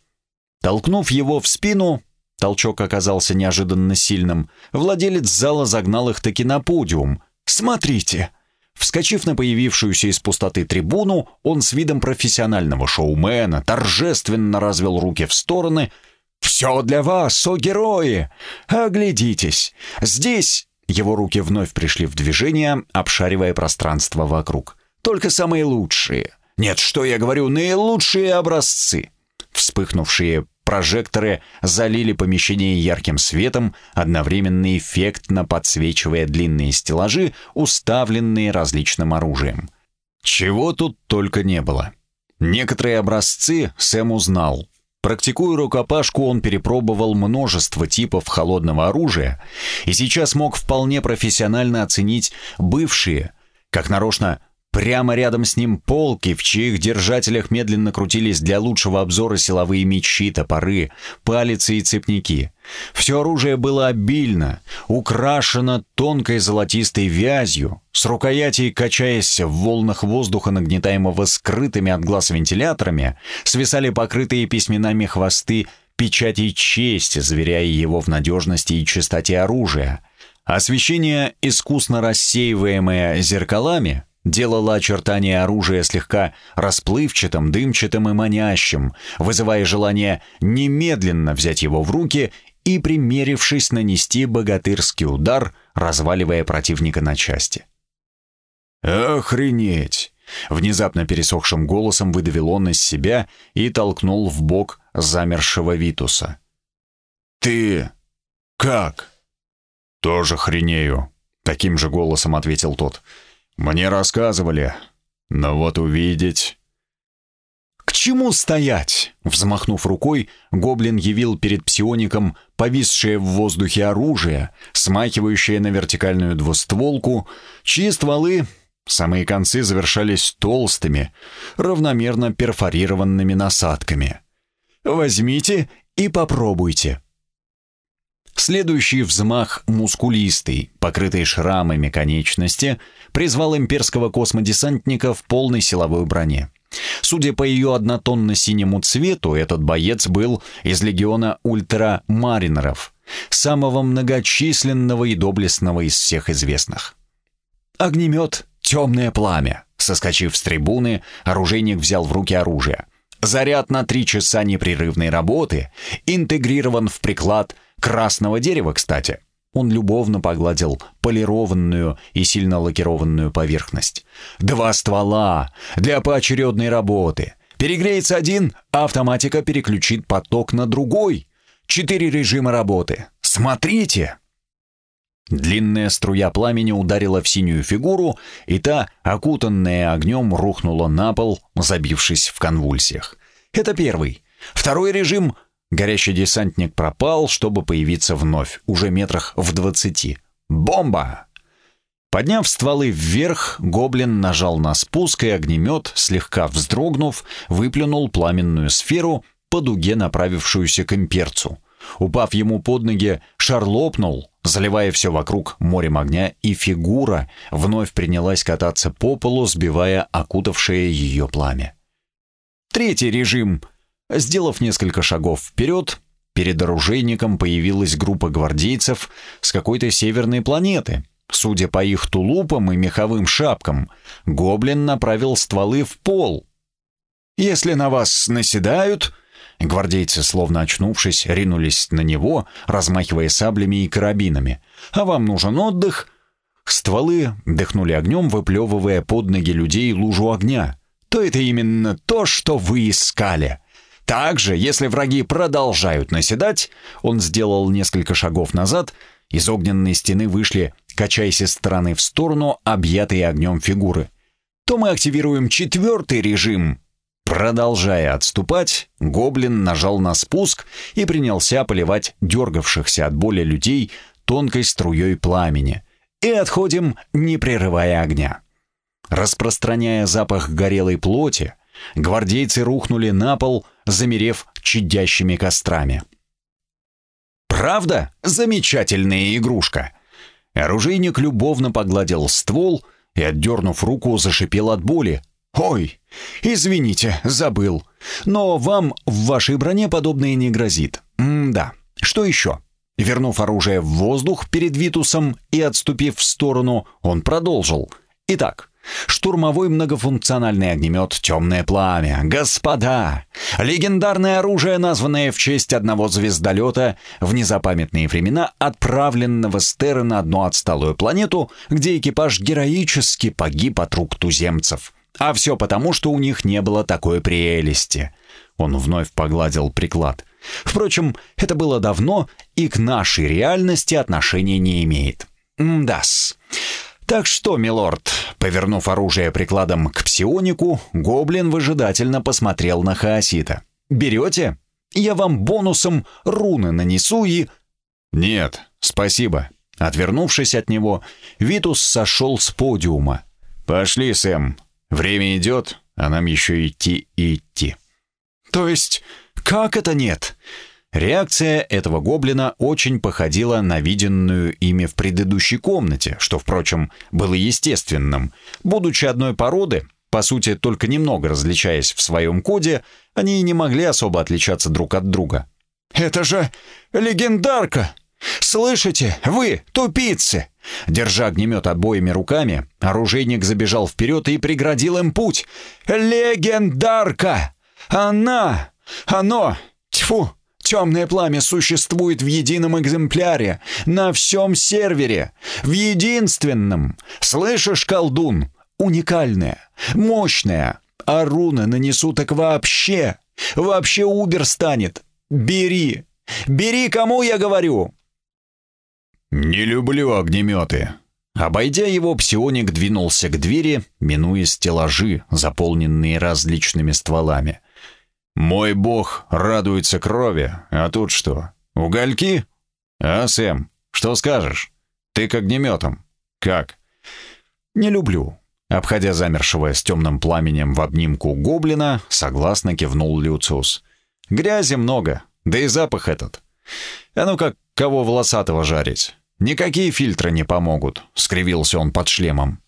Speaker 1: Толкнув его в спину, Толчок оказался неожиданно сильным. Владелец зала загнал их таки на подиум. «Смотрите!» Вскочив на появившуюся из пустоты трибуну, он с видом профессионального шоумена торжественно развел руки в стороны. «Все для вас, о герои! Оглядитесь! Здесь...» Его руки вновь пришли в движение, обшаривая пространство вокруг. «Только самые лучшие. Нет, что я говорю, наилучшие образцы!» Вспыхнувшие Прожекторы залили помещение ярким светом, одновременно эффектно подсвечивая длинные стеллажи, уставленные различным оружием. Чего тут только не было. Некоторые образцы Сэм узнал. Практикуя рукопашку, он перепробовал множество типов холодного оружия и сейчас мог вполне профессионально оценить бывшие, как нарочно Прямо рядом с ним полки, в чьих держателях медленно крутились для лучшего обзора силовые мечи, топоры, палицы и цепники. Все оружие было обильно, украшено тонкой золотистой вязью, с рукоятей, качаясь в волнах воздуха, нагнетаемого скрытыми от глаз вентиляторами, свисали покрытые письменами хвосты печати чести, заверяя его в надежности и чистоте оружия. Освещение, искусно рассеиваемое зеркалами, делала очертания оружия слегка расплывчатым, дымчатым и манящим, вызывая желание немедленно взять его в руки и, примерившись, нанести богатырский удар, разваливая противника на части. «Охренеть!» — внезапно пересохшим голосом выдавил он из себя и толкнул в бок замершего Витуса. «Ты... как?» «Тоже хренею», — таким же голосом ответил тот. Мне рассказывали, но вот увидеть... «К чему стоять?» Взмахнув рукой, гоблин явил перед псиоником повисшее в воздухе оружие, смахивающее на вертикальную двустволку, чьи стволы, самые концы завершались толстыми, равномерно перфорированными насадками. «Возьмите и попробуйте». Следующий взмах мускулистый, покрытый шрамами конечности, призвал имперского космодесантника в полной силовой броне. Судя по ее однотонно-синему цвету, этот боец был из легиона ультрамаринеров, самого многочисленного и доблестного из всех известных. Огнемет «Темное пламя». Соскочив с трибуны, оружейник взял в руки оружие. Заряд на три часа непрерывной работы интегрирован в приклад красного дерева, кстати. Он любовно погладил полированную и сильно лакированную поверхность. Два ствола для поочередной работы. Перегреется один, а автоматика переключит поток на другой. Четыре режима работы. Смотрите! Длинная струя пламени ударила в синюю фигуру, и та, окутанная огнем, рухнула на пол, забившись в конвульсиях. Это первый. Второй режим — горящий десантник пропал, чтобы появиться вновь, уже метрах в двадцати. Бомба! Подняв стволы вверх, гоблин нажал на спуск, и огнемет, слегка вздрогнув, выплюнул пламенную сферу по дуге, направившуюся к имперцу. Упав ему под ноги, шар лопнул, заливая все вокруг морем огня, и фигура вновь принялась кататься по полу, сбивая окутавшее ее пламя. Третий режим. Сделав несколько шагов вперед, перед оружейником появилась группа гвардейцев с какой-то северной планеты. Судя по их тулупам и меховым шапкам, гоблин направил стволы в пол. «Если на вас наседают...» Гвардейцы, словно очнувшись, ринулись на него, размахивая саблями и карабинами. «А вам нужен отдых?» Стволы дыхнули огнем, выплевывая под ноги людей лужу огня. «То это именно то, что вы искали!» Также, если враги продолжают наседать, он сделал несколько шагов назад, из огненной стены вышли, качаясь из стороны в сторону, объятые огнем фигуры. То мы активируем четвертый режим, Продолжая отступать, гоблин нажал на спуск и принялся поливать дергавшихся от боли людей тонкой струей пламени. И отходим, не прерывая огня. Распространяя запах горелой плоти, гвардейцы рухнули на пол, замерев чадящими кострами. «Правда? Замечательная игрушка!» Оружейник любовно погладил ствол и, отдернув руку, зашипел от боли, «Ой, извините, забыл. Но вам в вашей броне подобное не грозит. М-да. Что еще?» Вернув оружие в воздух перед Витусом и отступив в сторону, он продолжил. «Итак, штурмовой многофункциональный огнемет «Темное пламя». Господа! Легендарное оружие, названное в честь одного звездолета в незапамятные времена, отправленного с на одну отсталую планету, где экипаж героически погиб от рук туземцев. А все потому, что у них не было такой прелести. Он вновь погладил приклад. Впрочем, это было давно и к нашей реальности отношения не имеет. Мдас. Так что, милорд, повернув оружие прикладом к псионику, гоблин выжидательно посмотрел на Хаосита. «Берете? Я вам бонусом руны нанесу и...» «Нет, спасибо». Отвернувшись от него, Витус сошел с подиума. «Пошли, Сэм, Время идет, а нам еще идти и идти. То есть, как это нет? Реакция этого гоблина очень походила на виденную ими в предыдущей комнате, что, впрочем, было естественным. Будучи одной породы, по сути, только немного различаясь в своем коде, они и не могли особо отличаться друг от друга. «Это же легендарка! Слышите, вы, тупицы! Держа огнемет обоими руками, оружейник забежал вперед и преградил им путь. «Легендарка! Она! Оно! Тьфу! Темное пламя существует в едином экземпляре, на всем сервере, в единственном. Слышишь, колдун? Уникальное, мощное. А руны нанесу так вообще, вообще убер станет. Бери, бери, кому я говорю!»
Speaker 2: «Не люблю огнеметы».
Speaker 1: Обойдя его, псионик двинулся к двери, минуя стеллажи, заполненные различными стволами.
Speaker 2: «Мой бог радуется крови, а тут что, угольки? А, Сэм, что скажешь? Ты к огнеметам. Как?»
Speaker 1: «Не люблю». Обходя замершего с темным пламенем в обнимку гоблина, согласно кивнул Люциус. «Грязи много,
Speaker 2: Да и запах этот. А ну как кого волосатого жарить. Никакие фильтры не помогут», — скривился он под шлемом.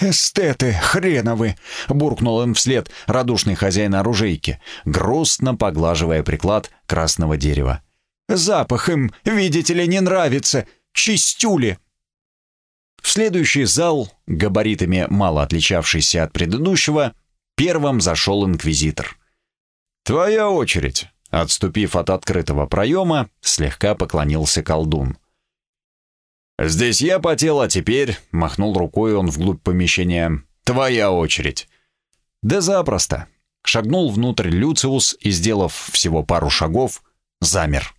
Speaker 3: «Эстеты хреновы!» — буркнул им вслед радушный хозяин оружейки, грустно поглаживая приклад красного дерева. «Запах им, видите ли, не нравится! Чистюли!» В следующий зал, габаритами мало отличавшийся от предыдущего, первым зашел инквизитор.
Speaker 2: «Твоя очередь!» — отступив от открытого проема, слегка поклонился колдун. «Здесь я потел, а теперь...» — махнул рукой он вглубь помещения. «Твоя очередь». «Да запросто». Шагнул внутрь Люциус и, сделав всего пару шагов, замер.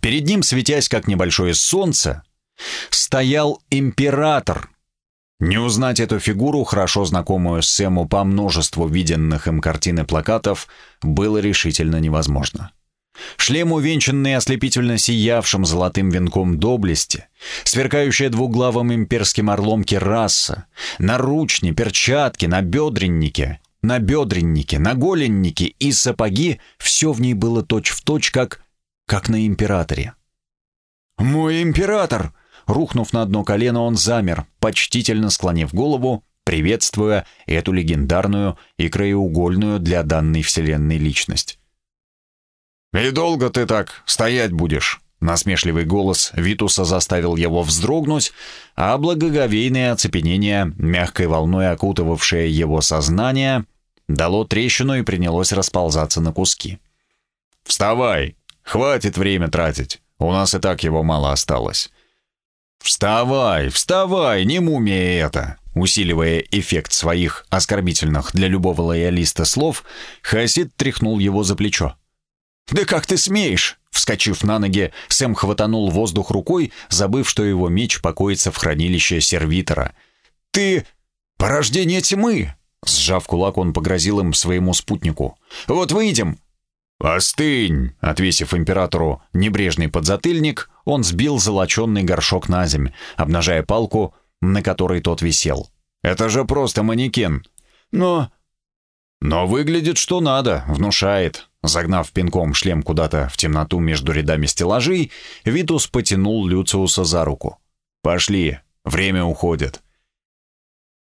Speaker 2: Перед ним, светясь как небольшое солнце, стоял император. Не узнать эту фигуру, хорошо знакомую Сэму по множеству виденных им картин и плакатов, было решительно невозможно. Шлем, увенчанный ослепительно сиявшим золотым венком доблести, сверкающая двуглавым имперским орлом кераса, наручни, перчатки, набедренники, набедренники, наголенники и сапоги — все в ней было точь-в-точь, точь, как, как на императоре. «Мой император!» Рухнув на одно колено, он замер, почтительно склонив голову, приветствуя эту легендарную и краеугольную для данной вселенной личность. «И долго ты так стоять будешь?» Насмешливый голос Витуса заставил его вздрогнуть, а благоговейное оцепенение, мягкой волной окутывавшее его сознание, дало трещину и принялось расползаться на куски. «Вставай! Хватит время тратить, у нас и так его мало осталось». «Вставай, вставай, не мумия это!» Усиливая эффект своих оскорбительных для любого лоялиста слов, Хасид тряхнул его за плечо.
Speaker 3: «Да как ты смеешь?» Вскочив на ноги, Сэм хватанул воздух рукой, забыв, что его меч покоится в хранилище сервитора. «Ты... порождение тьмы!» Сжав кулак, он погрозил им своему спутнику. «Вот выйдем!»
Speaker 2: «Остынь!» Отвесив императору небрежный подзатыльник, он сбил золоченный горшок на земь, обнажая палку, на которой тот висел. «Это же просто манекен!» «Но...» «Но выглядит что надо, внушает. Загнав пинком шлем куда-то в темноту между рядами стеллажей, Витус потянул Люциуса за руку. «Пошли, время уходит».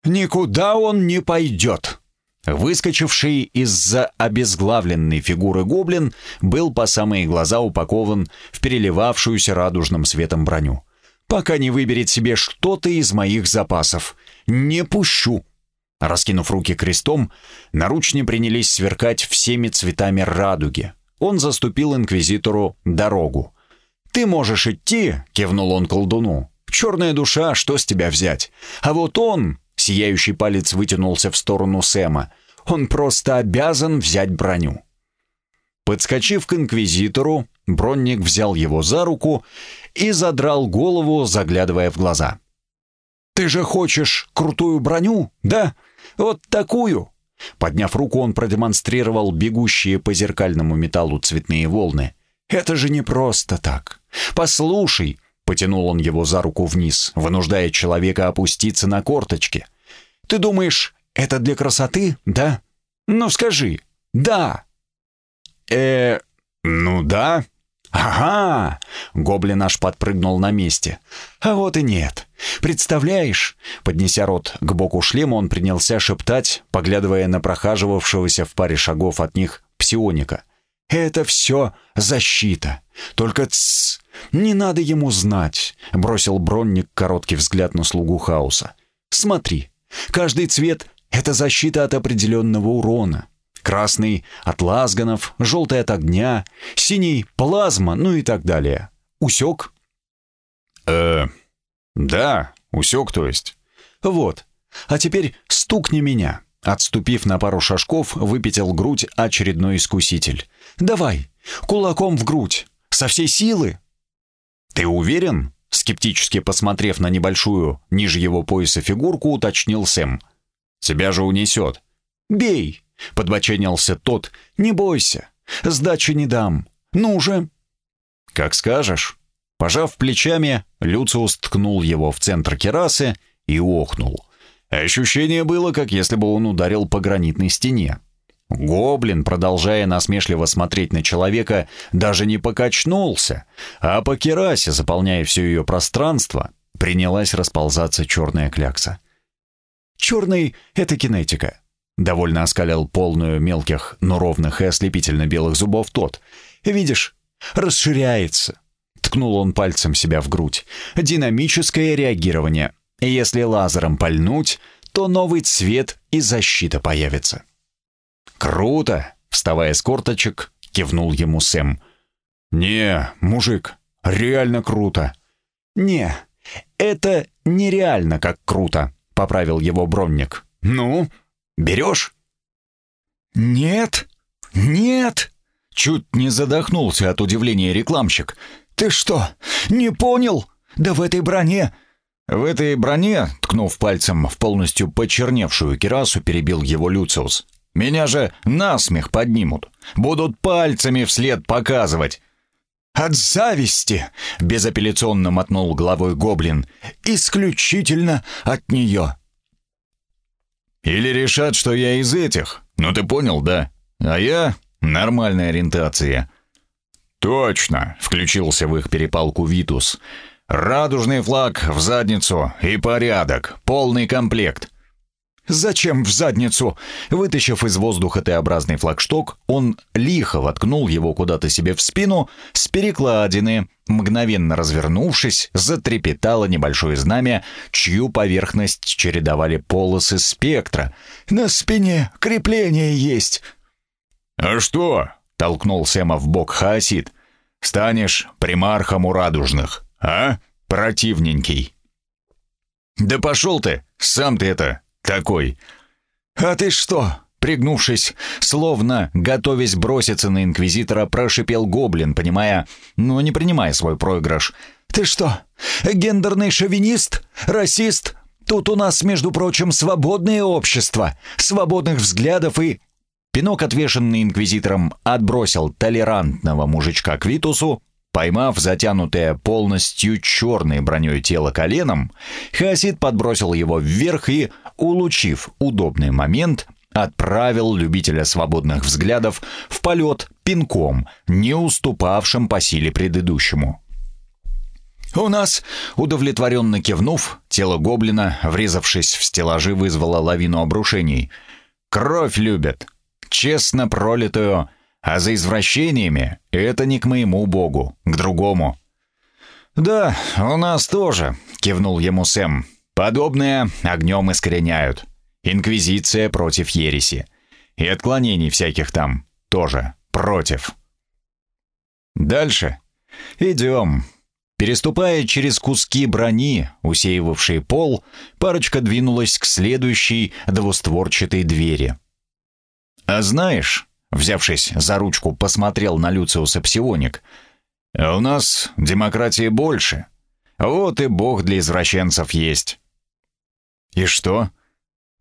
Speaker 3: «Никуда он не пойдет!» Выскочивший из-за обезглавленной фигуры гоблин был по самые глаза упакован в переливавшуюся радужным светом броню. «Пока не выберет себе что-то из моих запасов. Не пущу!» Раскинув руки крестом, наручни принялись сверкать всеми цветами радуги. Он заступил инквизитору дорогу. «Ты можешь идти», — кивнул он колдуну. «Черная душа, что с тебя взять? А вот он...» — сияющий палец вытянулся в сторону Сэма. «Он просто обязан взять броню». Подскочив к инквизитору, бронник взял его за руку и задрал голову, заглядывая в глаза. «Ты же хочешь крутую броню, да? Вот такую!» Подняв руку, он продемонстрировал бегущие по зеркальному металлу цветные волны. «Это же не просто так. Послушай!» — потянул он его за руку вниз, вынуждая человека опуститься на корточки. «Ты думаешь, это для красоты, да? Ну скажи, да!» «Э, ну да», «Ага!» — гоблин аж подпрыгнул на месте. «А вот и нет. Представляешь?» Поднеся рот к боку шлема, он принялся шептать, поглядывая на прохаживавшегося в паре шагов от них псионика. «Это все защита. Только тссс, не надо ему знать», — бросил бронник короткий взгляд на слугу хаоса. «Смотри, каждый цвет — это защита от определенного урона. Красный — от лазганов, желтый — от огня, синий — плазма, ну и так далее. Усек?
Speaker 2: Э, да, усек, то есть.
Speaker 3: Вот. А теперь стукни меня. Отступив на пару шажков, выпятил грудь очередной искуситель. «Давай, кулаком в грудь, со всей силы!»
Speaker 2: «Ты уверен?» Скептически посмотрев на небольшую, ниже его пояса фигурку, уточнил Сэм. «Тебя же унесет».
Speaker 3: «Бей!» — подбоченился тот. «Не бойся, сдачи не дам. Ну же!»
Speaker 2: «Как скажешь». Пожав плечами, Люциус ткнул его в центр керасы и охнул. Ощущение было, как если бы он ударил по гранитной стене.
Speaker 3: Гоблин, продолжая насмешливо смотреть на человека, даже не покачнулся, а по керасе, заполняя все ее пространство, принялась расползаться черная клякса. «Черный — это кинетика», — довольно оскалил полную мелких, но ровных и ослепительно белых зубов тот. «Видишь, расширяется». Ткнул он пальцем себя в грудь. «Динамическое реагирование. Если лазером пальнуть, то новый цвет и защита появится».
Speaker 1: «Круто!» — вставая с корточек, кивнул ему Сэм.
Speaker 3: «Не, мужик, реально круто».
Speaker 1: «Не, это нереально как круто», — поправил его Бронник.
Speaker 3: «Ну, берешь?»
Speaker 1: «Нет, нет!» Чуть не задохнулся от удивления рекламщик. «Ты что, не понял? Да в этой броне...»
Speaker 3: «В этой броне», ткнув пальцем в полностью почерневшую керасу, перебил его Люциус. Меня же насмех поднимут. Будут пальцами вслед показывать.
Speaker 1: «От зависти!» — безапелляционно мотнул головой гоблин. «Исключительно от нее!»
Speaker 3: «Или решат, что я из этих. Ну ты понял, да? А я — нормальная ориентация». «Точно!» — включился в их перепалку Витус. «Радужный флаг в задницу и порядок, полный комплект.
Speaker 1: «Зачем в задницу?» Вытащив из воздуха Т-образный флагшток, он лихо воткнул его куда-то себе в спину с перекладины. Мгновенно развернувшись, затрепетало небольшое знамя, чью поверхность чередовали полосы спектра. «На спине крепление есть!»
Speaker 3: «А что?» — толкнул Сэма в бок Хаосид. «Станешь примархом у радужных, а, противненький?» «Да пошел ты! Сам ты это такой.
Speaker 1: «А ты что?» Пригнувшись, словно готовясь броситься на инквизитора, прошипел гоблин, понимая, но не принимая свой проигрыш. «Ты что, гендерный шовинист? Расист? Тут у нас, между прочим, свободное общество, свободных взглядов и...» Пинок, отвешенный инквизитором, отбросил толерантного мужичка к Витусу, Поймав затянутое полностью черной броней тело коленом, Хасид подбросил его вверх и, улучив удобный момент, отправил любителя свободных взглядов в полет пинком, не уступавшим по силе предыдущему. «У нас», удовлетворенно кивнув, тело гоблина, врезавшись в стеллажи, вызвало лавину обрушений. «Кровь любят, честно пролитую, а за извращениями это не к моему богу, к другому. «Да, у нас тоже», — кивнул ему Сэм. «Подобное огнем искореняют. Инквизиция против ереси. И отклонений всяких там тоже против». «Дальше. Идем». Переступая через куски брони, усеивавшие пол, парочка двинулась к следующей двустворчатой двери. «А знаешь...» Взявшись за ручку, посмотрел на Люциуса псионик. «У нас демократии больше. Вот и бог для извращенцев есть». «И что?»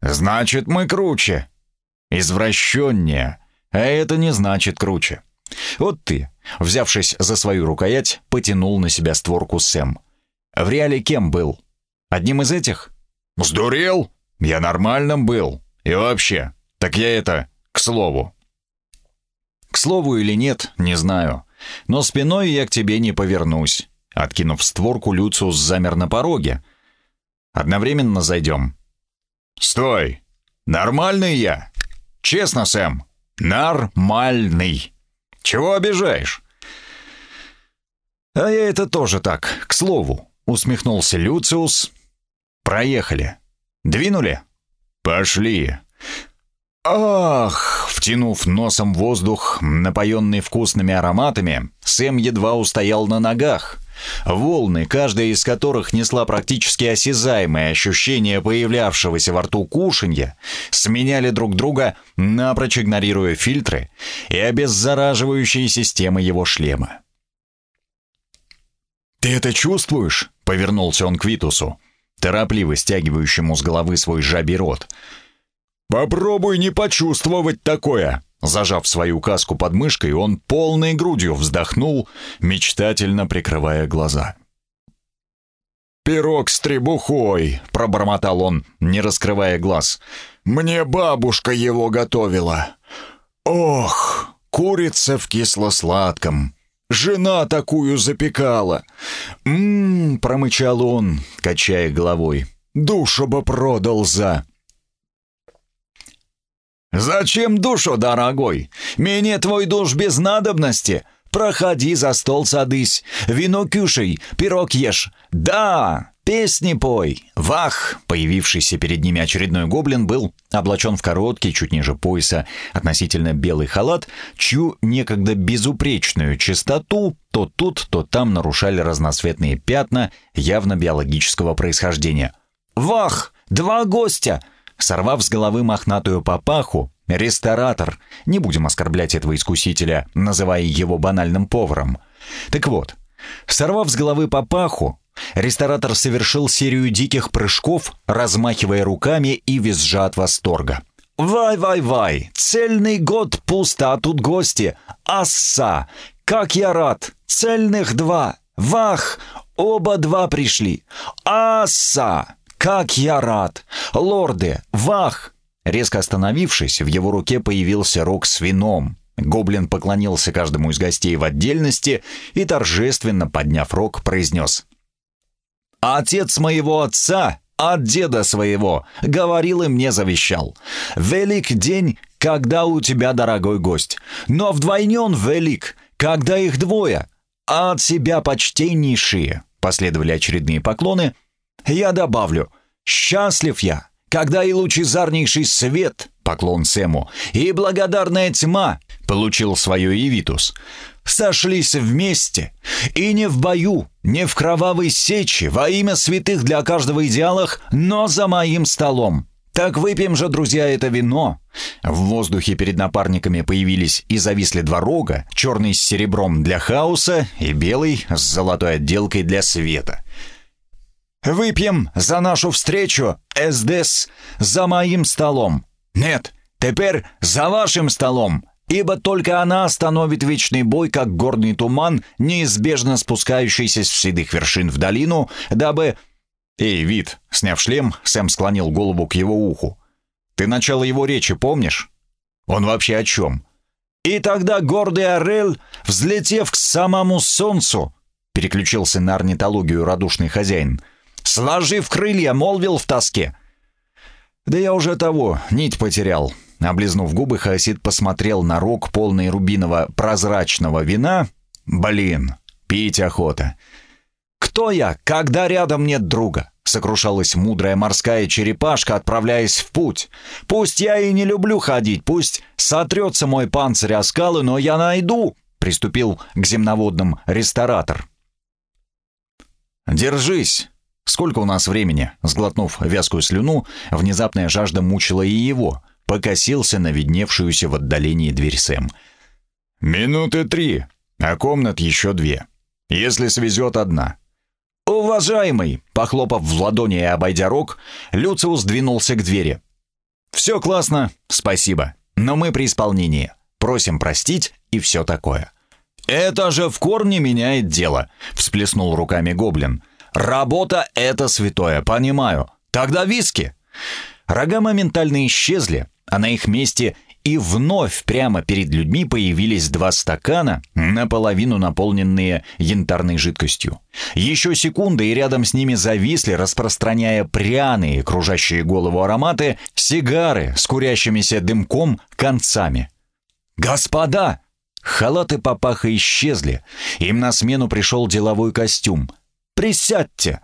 Speaker 1: «Значит, мы круче. Извращеннее. А это не значит круче. Вот ты, взявшись за свою рукоять, потянул на себя створку Сэм. В реале кем был? Одним из этих? Сдурел? Я нормальным был. И вообще, так я это, к слову, к слову или нет, не знаю. Но спиной я к тебе не повернусь. Откинув створку, Люциус замер на пороге. Одновременно зайдем. Стой! Нормальный я. Честно, Сэм. Нормальный. Чего обижаешь? А я это тоже так, к слову, усмехнулся Люциус. Проехали. Двинули? Пошли. Ах! Втянув носом воздух, напоенный вкусными ароматами, Сэм едва устоял на ногах. Волны, каждая из которых несла практически осязаемое ощущение появлявшегося во рту кушанья, сменяли друг друга, напрочь игнорируя фильтры и обеззараживающие системы его шлема. «Ты это чувствуешь?» — повернулся он к Витусу, торопливо стягивающему с головы свой жабий рот — «Попробуй не почувствовать такое!» Зажав свою каску под мышкой, он полной грудью вздохнул, мечтательно прикрывая глаза. «Пирог с требухой!» — пробормотал он, не раскрывая глаз. «Мне бабушка его готовила!
Speaker 3: Ох, курица в кисло-сладком. Жена такую запекала. Мм, промычал он, качая головой. Душу бы продал за... «Зачем душу, дорогой? Мне твой душ без надобности. Проходи за стол садись, вино кушай, пирог ешь. Да, песни пой. Вах!» Появившийся перед ними очередной гоблин был облачен в короткий, чуть ниже пояса, относительно белый халат, чью некогда безупречную чистоту то тут, то там нарушали разноцветные пятна явно биологического происхождения. «Вах! Два гостя!» Сорвав с головы мохнатую папаху, ресторатор, не будем оскорблять этого искусителя, называя его банальным поваром. Так вот, сорвав с головы папаху, ресторатор совершил серию диких прыжков, размахивая руками и визжа от восторга. «Вай-вай-вай! Цельный год пусто, а тут гости! Асса! Как я рад! Цельных два! Вах! Оба два пришли! Асса! «Как я рад! Лорды, вах!» Резко остановившись, в его руке появился рог с вином. Гоблин поклонился каждому из гостей в отдельности и, торжественно подняв рог, произнес. «Отец моего отца, от деда своего, говорил и мне завещал. Велик день, когда у тебя дорогой гость, но вдвойне он велик, когда их двое, а от себя почтеннейшие». Последовали очередные поклоны, я добавлю, счастлив я, когда и лучезарнейший свет, поклон Сэму, и благодарная тьма, получил свое Евитус, сошлись вместе, и не в бою, не в кровавой сече, во имя святых для каждого идеалах, но за моим столом. Так выпьем же, друзья, это вино. В воздухе перед напарниками появились и зависли два рога, черный с серебром для хаоса и белый с золотой отделкой для света. Выпьем за нашу встречу, СДС, за моим столом. Нет, теперь за вашим столом, ибо только она остановит вечный бой, как горный туман, неизбежно спускающийся с седых вершин в долину, дабы... «Эй, вид!» — сняв шлем, Сэм склонил голову к его уху. «Ты начало его речи помнишь? Он вообще о чем?» «И тогда гордый Орел, взлетев к самому солнцу...» — переключился на орнитологию радушный хозяин — сложив крылья, молвил в тоске. «Да я уже того, нить потерял». Облизнув губы, Хаосид посмотрел на рог, полный рубинового прозрачного вина. «Блин, пить охота». «Кто я, когда рядом нет друга?» — сокрушалась мудрая морская черепашка, отправляясь в путь. «Пусть я и не люблю ходить, пусть сотрется мой панцирь о скалы, но я найду!» — приступил к земноводным ресторатор. «Держись!» «Сколько у нас времени?» Сглотнув вязкую слюну, внезапная жажда мучила и его. Покосился на видневшуюся в отдалении дверь Сэм. «Минуты три, а комнат еще две. Если свезет одна». «Уважаемый!» Похлопав в ладони и обойдя рог, Люциус двинулся к двери. «Все классно, спасибо, но мы при исполнении. Просим простить и все такое». «Это же в корне меняет дело», — всплеснул руками гоблин. Работа — это святое, понимаю. Тогда виски. Рога моментально исчезли, а на их месте и вновь прямо перед людьми появились два стакана, наполовину наполненные янтарной жидкостью. Еще секунда, и рядом с ними зависли, распространяя пряные, кружащие голову ароматы, сигары с курящимися дымком концами. «Господа!» Халаты папаха исчезли. Им на смену пришел деловой костюм — Присядьте!»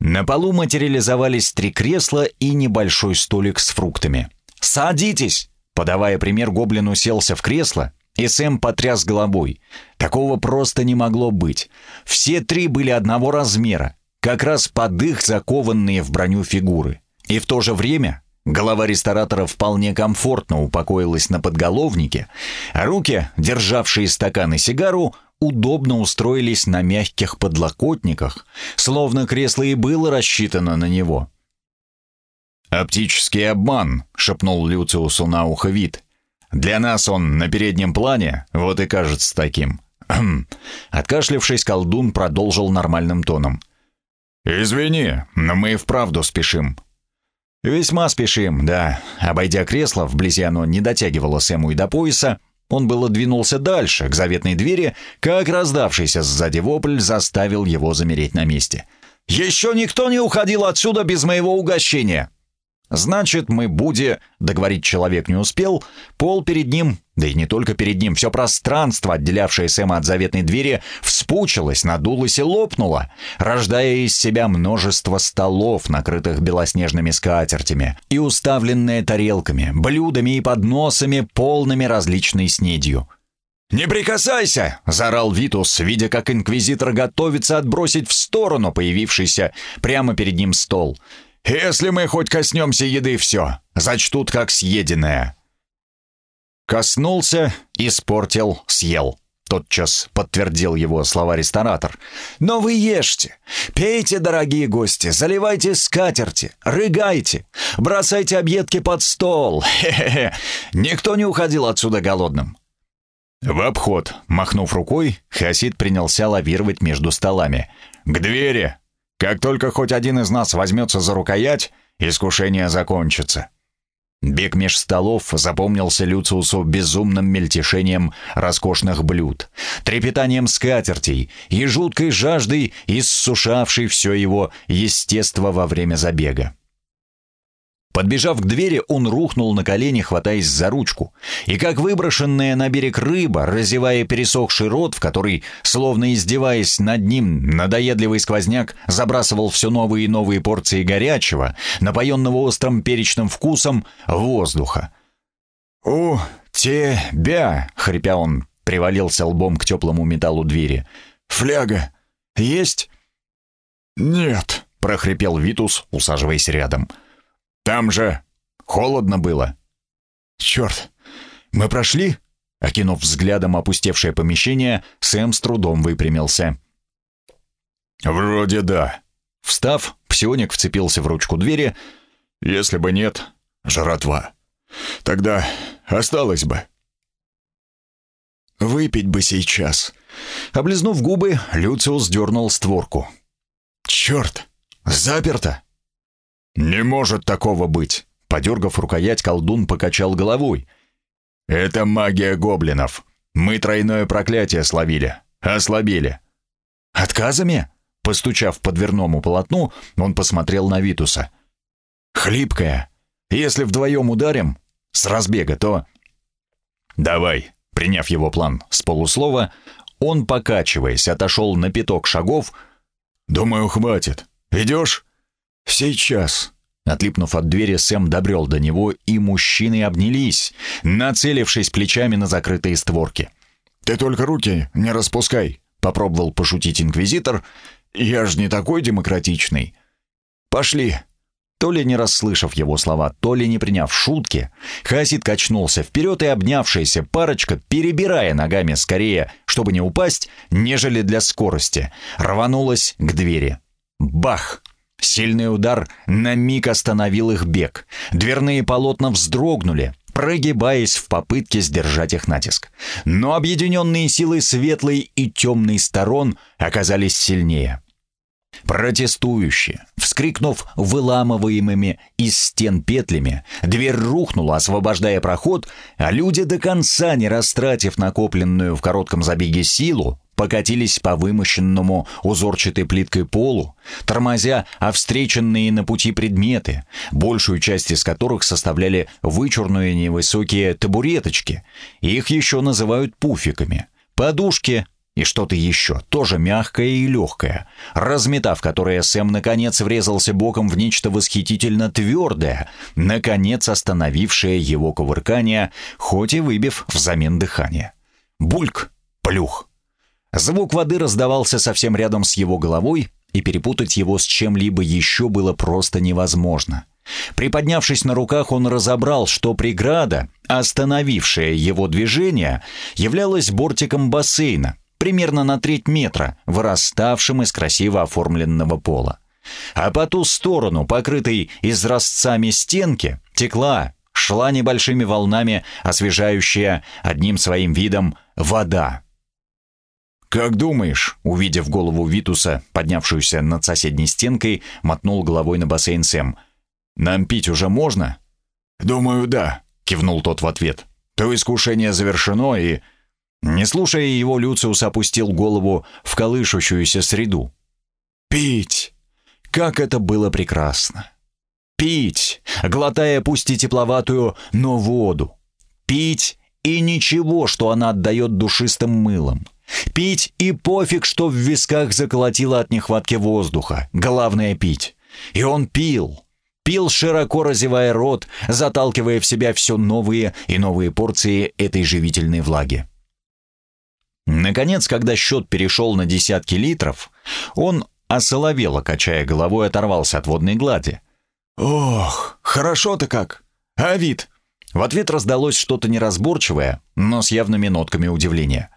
Speaker 3: На полу материализовались три кресла и небольшой столик с фруктами. «Садитесь!» Подавая пример, гоблин уселся в кресло, и Сэм потряс головой. Такого просто не могло быть. Все три были одного размера, как раз под их закованные в броню фигуры. И в то же время голова ресторатора вполне комфортно упокоилась на подголовнике, а руки, державшие стакан и сигару, удобно устроились на мягких подлокотниках, словно кресло и было рассчитано на него. «Оптический обман», — шепнул Люциусу на ухо вид. «Для нас он на переднем плане, вот и кажется таким». Откашлившись, колдун продолжил нормальным тоном. «Извини, но мы и вправду спешим». «Весьма спешим, да». Обойдя кресло, вблизи оно не дотягивало Сэму и до пояса, он было двинулся дальше, к заветной двери, как раздавшийся сзади вопль заставил его замереть на месте. «Еще никто не уходил отсюда без моего угощения!» Значит, мы Буди, договорить человек не успел, пол перед ним, да и не только перед ним, все пространство, отделявшее Сэма от заветной двери, вспучилось, надулось и лопнуло, рождая из себя множество столов, накрытых белоснежными скатертями, и уставленные тарелками, блюдами и подносами, полными различной снедью. «Не прикасайся!» — заорал Витус, видя, как инквизитор готовится отбросить в сторону появившийся прямо перед ним стол — если мы хоть коснемся еды, все, зачтут как съеденное». Коснулся, испортил, съел. Тотчас подтвердил его слова ресторатор. «Но вы ешьте, пейте, дорогие гости, заливайте скатерти, рыгайте, бросайте объедки под стол. Хе-хе-хе, никто не уходил отсюда голодным». В обход, махнув рукой, Хасид принялся лавировать между столами. «К двери! Как только хоть один из нас возьмется за рукоять, искушение закончится. Бег меж столов запомнился Люциусу безумным мельтешением роскошных блюд, трепетанием скатертей и жуткой жаждой, иссушавшей все его естество во время забега. Подбежав к двери, он рухнул на колени, хватаясь за ручку. И как выброшенная на берег рыба, разевая пересохший рот, в который, словно издеваясь над ним, надоедливый сквозняк забрасывал все новые и новые порции горячего, напоенного острым перечным вкусом, воздуха. «У тебя!» — хрипя он, привалился лбом к теплому металлу двери. «Фляга есть?» «Нет», — прохрипел Витус, усаживаясь рядом. «Нет». Там же холодно было. Черт, мы прошли? Окинув взглядом опустевшее помещение, Сэм с трудом выпрямился. «Вроде да». Встав, псионик вцепился в ручку двери. «Если бы нет, жратва. Тогда осталось бы». «Выпить бы сейчас». Облизнув губы, Люциус дернул створку. «Черт! Заперто!» «Не может такого быть!» Подергав рукоять, колдун покачал головой. «Это магия гоблинов. Мы тройное проклятие словили. Ослабили». «Отказами?» Постучав по дверному полотну, он посмотрел на Витуса. «Хлипкая. Если вдвоем ударим, с разбега, то...» «Давай», приняв его план с полуслова, он, покачиваясь, отошел на пяток шагов. «Думаю, хватит. Идешь?» «Сейчас». Отлипнув от двери, Сэм добрел до него, и мужчины обнялись, нацелившись плечами на закрытые створки. «Ты только руки не распускай», — попробовал пошутить инквизитор. «Я ж не такой демократичный». «Пошли». То ли не расслышав его слова, то ли не приняв шутки, Хасид качнулся вперед и обнявшаяся парочка, перебирая ногами скорее, чтобы не упасть, нежели для скорости, рванулась к двери. Бах! Сильный удар на миг остановил их бег. Дверные полотна вздрогнули, прогибаясь в попытке сдержать их натиск. Но объединенные силы светлой и темной сторон оказались сильнее. Протестующие, вскрикнув выламываемыми из стен петлями, дверь рухнула, освобождая проход, а люди до конца, не растратив накопленную в коротком забеге силу, покатились по вымощенному узорчатой плиткой полу, тормозя о встреченные на пути предметы, большую часть из которых составляли вычурные невысокие табуреточки. Их еще называют пуфиками. Подушки и что-то еще, тоже мягкое и легкое, разметав которое Сэм наконец врезался боком в нечто восхитительно твердое, наконец остановившее его кувыркание, хоть и выбив взамен дыхание. Бульк, плюх. Звук воды раздавался совсем рядом с его головой, и перепутать его с чем-либо еще было просто невозможно. Приподнявшись на руках, он разобрал, что преграда, остановившая его движение, являлась бортиком бассейна, примерно на треть метра, выраставшим из красиво оформленного пола. А по ту сторону, покрытой изразцами стенки, текла, шла небольшими волнами, освежающая одним своим видом вода. «Как думаешь?» — увидев голову Витуса, поднявшуюся над соседней стенкой, мотнул головой на бассейн Сэм. нам пить уже можно?»
Speaker 2: «Думаю, да», — кивнул тот в ответ. «То искушение завершено, и...»
Speaker 3: Не слушая его, Люциус опустил голову в колышущуюся среду. «Пить! Как это было прекрасно! Пить, глотая пусть и тепловатую, но воду! Пить и ничего, что она отдает душистым мылом! Пить и пофиг, что в висках заколотило от нехватки воздуха! Главное — пить! И он пил!» пил, широко разевая рот, заталкивая в себя все новые и новые порции этой живительной влаги. Наконец, когда счет перешел на десятки литров, он, осоловело качая головой, оторвался от водной глади. «Ох, хорошо-то как! А вид?» В ответ раздалось что-то неразборчивое, но с явными нотками удивления.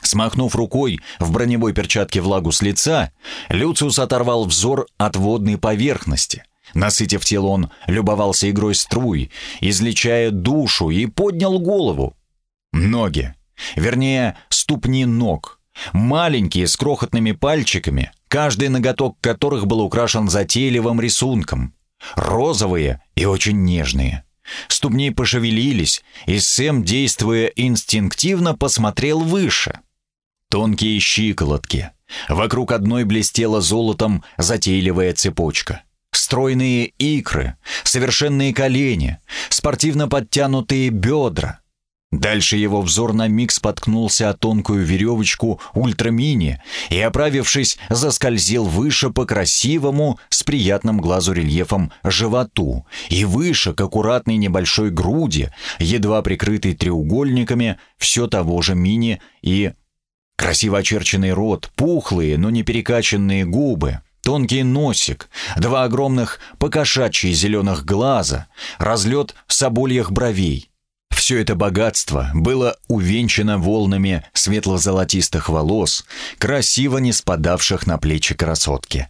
Speaker 3: Смахнув рукой в броневой перчатке влагу с лица, Люциус оторвал взор от водной поверхности — Насытив тело, он любовался игрой струй, излечая душу и поднял голову. Ноги, вернее, ступни ног, маленькие с крохотными пальчиками, каждый ноготок которых был украшен затейливым рисунком, розовые и очень нежные. Ступни пошевелились, и Сэм, действуя инстинктивно, посмотрел выше. Тонкие щиколотки. Вокруг одной блестела золотом затейливая цепочка — стройные икры, совершенные колени, спортивно подтянутые бедра. Дальше его взор на миг споткнулся о тонкую веревочку ультрамини и, оправившись, заскользил выше по красивому, с приятным глазу рельефом, животу и выше к аккуратной небольшой груди, едва прикрытой треугольниками все того же мини и красиво очерченный рот, пухлые, но не перекачанные губы — Тонкий носик, два огромных покошачьи зеленых глаза, разлет собольих бровей. Все это богатство было увенчано волнами светло-золотистых волос, красиво не спадавших на плечи красотки.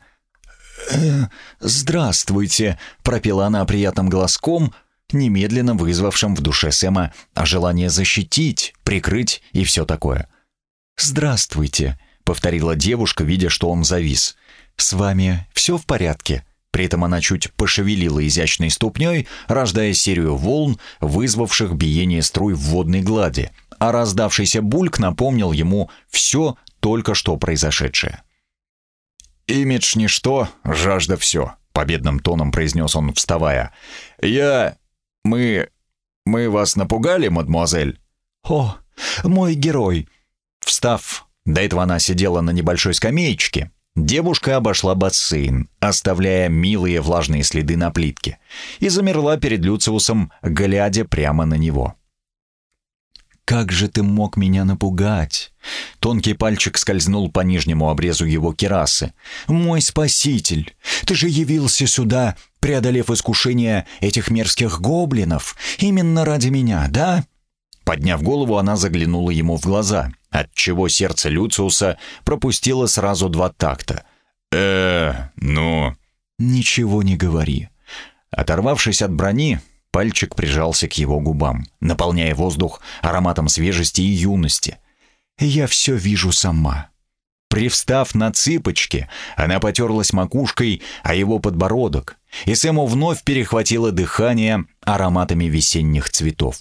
Speaker 3: «Э, «Здравствуйте», — пропела она приятным голоском, немедленно вызвавшим в душе Сэма желание защитить, прикрыть и все такое. «Здравствуйте», — повторила девушка, видя, что он завис. «С вами все в порядке?» При этом она чуть пошевелила изящной ступней, рождая серию волн, вызвавших биение струй в водной глади, а раздавшийся бульк напомнил ему все только что произошедшее.
Speaker 2: «Имидж ничто, жажда все», — победным тоном произнес он, вставая. «Я... мы... мы вас напугали, мадемуазель?»
Speaker 3: «О, мой герой!» Встав, до этого она сидела на небольшой скамеечке, Девушка обошла бассейн, оставляя милые влажные следы на плитке, и замерла перед Люциусом, глядя прямо на него. «Как же ты мог меня напугать?» Тонкий пальчик скользнул по нижнему обрезу его керасы. «Мой спаситель! Ты же явился сюда, преодолев искушение этих мерзких гоблинов, именно ради меня, да?» Подняв голову, она заглянула ему в глаза — отчего сердце Люциуса пропустило сразу два такта.
Speaker 2: э ну...»
Speaker 3: «Ничего не говори». Оторвавшись от брони, пальчик прижался к его губам, наполняя воздух ароматом свежести и юности. «Я все вижу сама». Привстав на цыпочки, она потерлась макушкой о его подбородок, и Сэму вновь перехватило дыхание ароматами весенних цветов.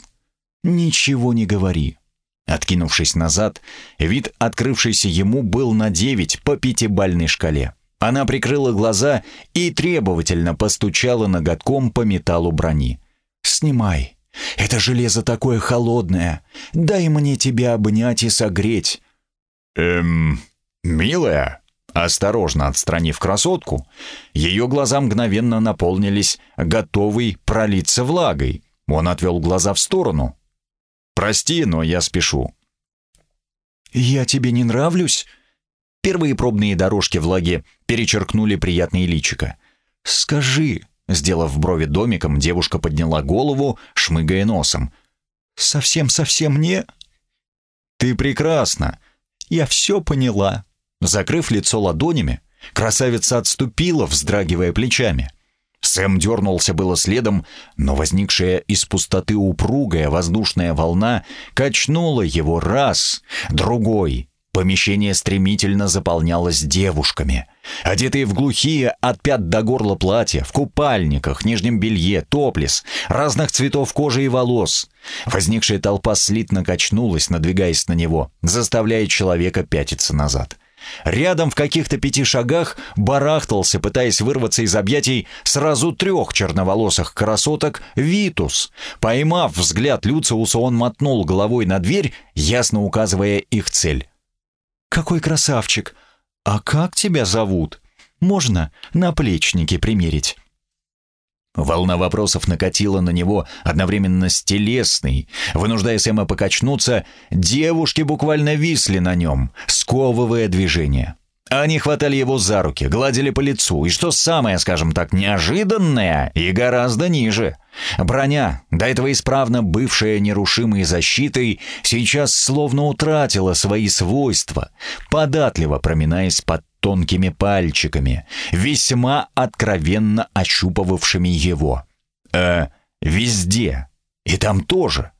Speaker 3: «Ничего не говори. Откинувшись назад, вид, открывшийся ему, был на девять по пятибальной шкале. Она прикрыла глаза и требовательно постучала ноготком по металлу брони. «Снимай. Это железо такое холодное. Дай мне тебя обнять и согреть».
Speaker 2: «Эм, милая?»
Speaker 3: Осторожно отстранив красотку, ее глаза мгновенно наполнились, готовой пролиться влагой. Он отвел глаза в сторону, Прости, но я спешу». «Я тебе не нравлюсь?» Первые пробные дорожки влаги перечеркнули приятные личика. «Скажи», — сделав брови домиком, девушка подняла голову, шмыгая носом. «Совсем-совсем не...» «Ты прекрасна!» «Я все поняла». Закрыв лицо ладонями, красавица отступила, вздрагивая плечами. Сэм дернулся было следом, но возникшая из пустоты упругая воздушная волна качнула его раз, другой. Помещение стремительно заполнялось девушками — Одетые в глухие от пят до горла платья, в купальниках, нижнем белье, топлес, разных цветов кожи и волос. Возникшая толпа слитно качнулась, надвигаясь на него, заставляя человека пятиться назад. Рядом в каких-то пяти шагах барахтался, пытаясь вырваться из объятий сразу трех черноволосых красоток, Витус. Поймав взгляд Люциуса, он мотнул головой на дверь, ясно указывая их цель. «Какой красавчик! А как тебя зовут? Можно наплечники примерить?» Волна вопросов накатила на него одновременно с телесной. Вынуждая Сэма покачнуться, девушки буквально висли на нем, сковывая движение. Они хватали его за руки, гладили по лицу, и что самое, скажем так, неожиданное и гораздо ниже. Броня, до этого исправно бывшая нерушимой защитой, сейчас словно утратила свои свойства, податливо проминаясь под тонкими пальчиками, весьма откровенно ощупывавшими его. Э, везде. И там тоже.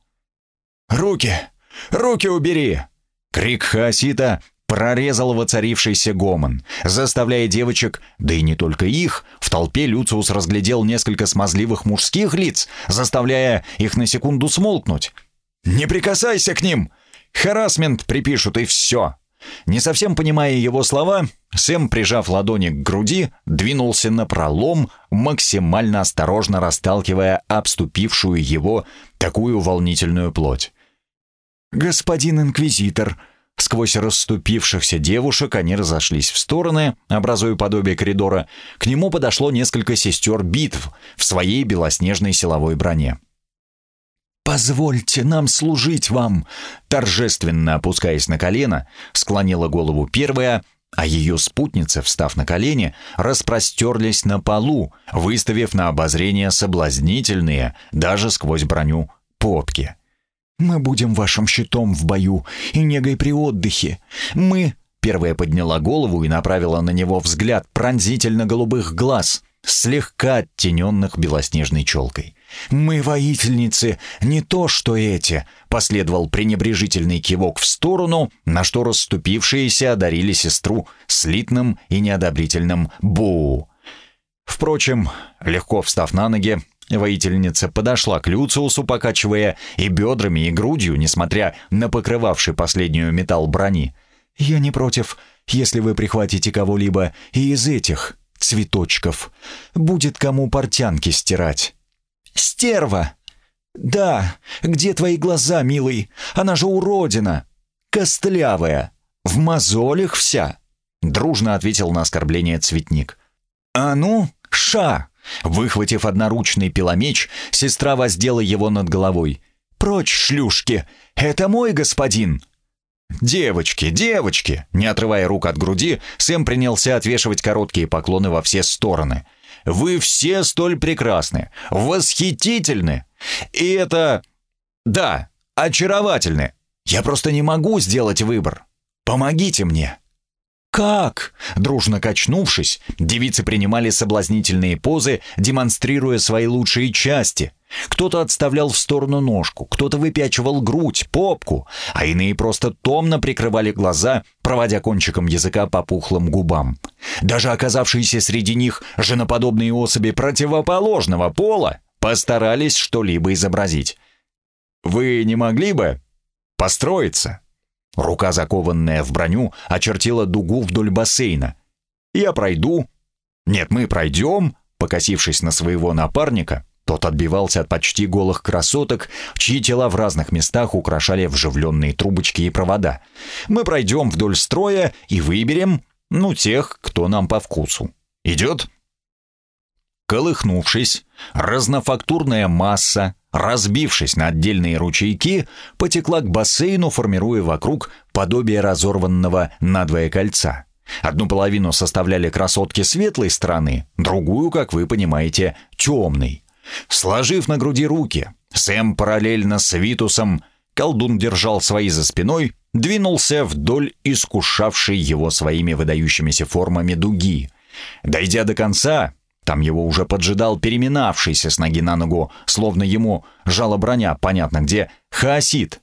Speaker 3: «Руки! Руки убери!» Крик Хаосита прорезал воцарившийся гомон, заставляя девочек, да и не только их, в толпе Люциус разглядел несколько смазливых мужских лиц, заставляя их на секунду смолкнуть. «Не прикасайся к ним! Харасмент припишут, и все!» Не совсем понимая его слова, Сэм, прижав ладони к груди, двинулся на пролом, максимально осторожно расталкивая обступившую его такую волнительную плоть. «Господин инквизитор!» Сквозь расступившихся девушек они разошлись в стороны, образуя подобие коридора. К нему подошло несколько сестер битв в своей белоснежной силовой броне. «Позвольте нам служить вам!» Торжественно опускаясь на колено, склонила голову первая, а ее спутницы, встав на колени, распростерлись на полу, выставив на обозрение соблазнительные, даже сквозь броню, попки. «Мы будем вашим щитом в бою и негой при отдыхе. Мы...» Первая подняла голову и направила на него взгляд пронзительно-голубых глаз, слегка оттененных белоснежной челкой. «Мы воительницы, не то что эти», — последовал пренебрежительный кивок в сторону, на что расступившиеся одарили сестру слитным и неодобрительным «бу». Впрочем, легко встав на ноги, воительница подошла к Люциусу, покачивая и бедрами, и грудью, несмотря на покрывавший последнюю металл брони. «Я не против, если вы прихватите кого-либо и из этих цветочков. Будет кому портянки стирать». «Стерва!» «Да, где твои глаза, милый? Она же уродина! Костлявая! В мозолях вся!» Дружно ответил на оскорбление цветник. «А ну, ша!» Выхватив одноручный пиломеч, сестра воздела его над головой. «Прочь, шлюшки! Это мой господин!» «Девочки, девочки!» Не отрывая рук от груди, Сэм принялся отвешивать короткие поклоны во все стороны – вы все столь прекрасны, восхитительны. И это... Да, очаровательны. Я просто не могу сделать выбор. Помогите мне». «Как?» Дружно качнувшись, девицы принимали соблазнительные позы, демонстрируя свои лучшие части. Кто-то отставлял в сторону ножку, кто-то выпячивал грудь, попку, а иные просто томно прикрывали глаза, проводя кончиком языка по пухлым губам. Даже оказавшиеся среди них женоподобные особи противоположного пола постарались что-либо изобразить. «Вы не могли бы построиться?» Рука, закованная в броню, очертила дугу вдоль бассейна. «Я пройду». «Нет, мы пройдем», покосившись на своего напарника, тот отбивался от почти голых красоток, чьи тела в разных местах украшали вживленные трубочки и провода. «Мы пройдем вдоль строя и выберем, ну, тех, кто нам по вкусу. Идет?» Колыхнувшись, разнофактурная масса, разбившись на отдельные ручейки, потекла к бассейну, формируя вокруг подобие разорванного надвое кольца. Одну половину составляли красотки светлой стороны, другую, как вы понимаете, темной. Сложив на груди руки, Сэм параллельно с Витусом, колдун держал свои за спиной, двинулся вдоль искушавшей его своими выдающимися формами дуги. Дойдя до конца, там его уже поджидал переминавшийся с ноги на ногу, словно ему жала броня, понятно где, хаосит.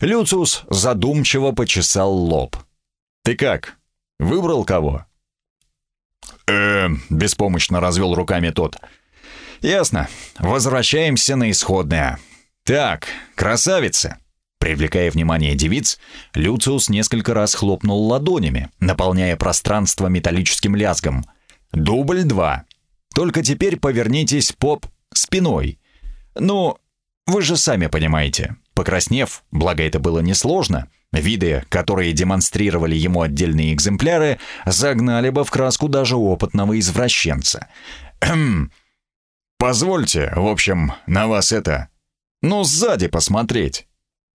Speaker 3: Люциус задумчиво почесал лоб. «Ты как, выбрал кого?» э беспомощно развел руками тот. «Ясно. Возвращаемся на исходное. Так, красавица!» Привлекая внимание девиц, Люциус несколько раз хлопнул ладонями, наполняя пространство металлическим лязгом. «Дубль два. Только теперь повернитесь поп спиной. Ну, вы же сами понимаете». Покраснев, благо это было несложно, виды, которые демонстрировали ему отдельные экземпляры, загнали бы в краску даже опытного извращенца. «Хм, позвольте, в общем, на вас это... Ну, сзади посмотреть».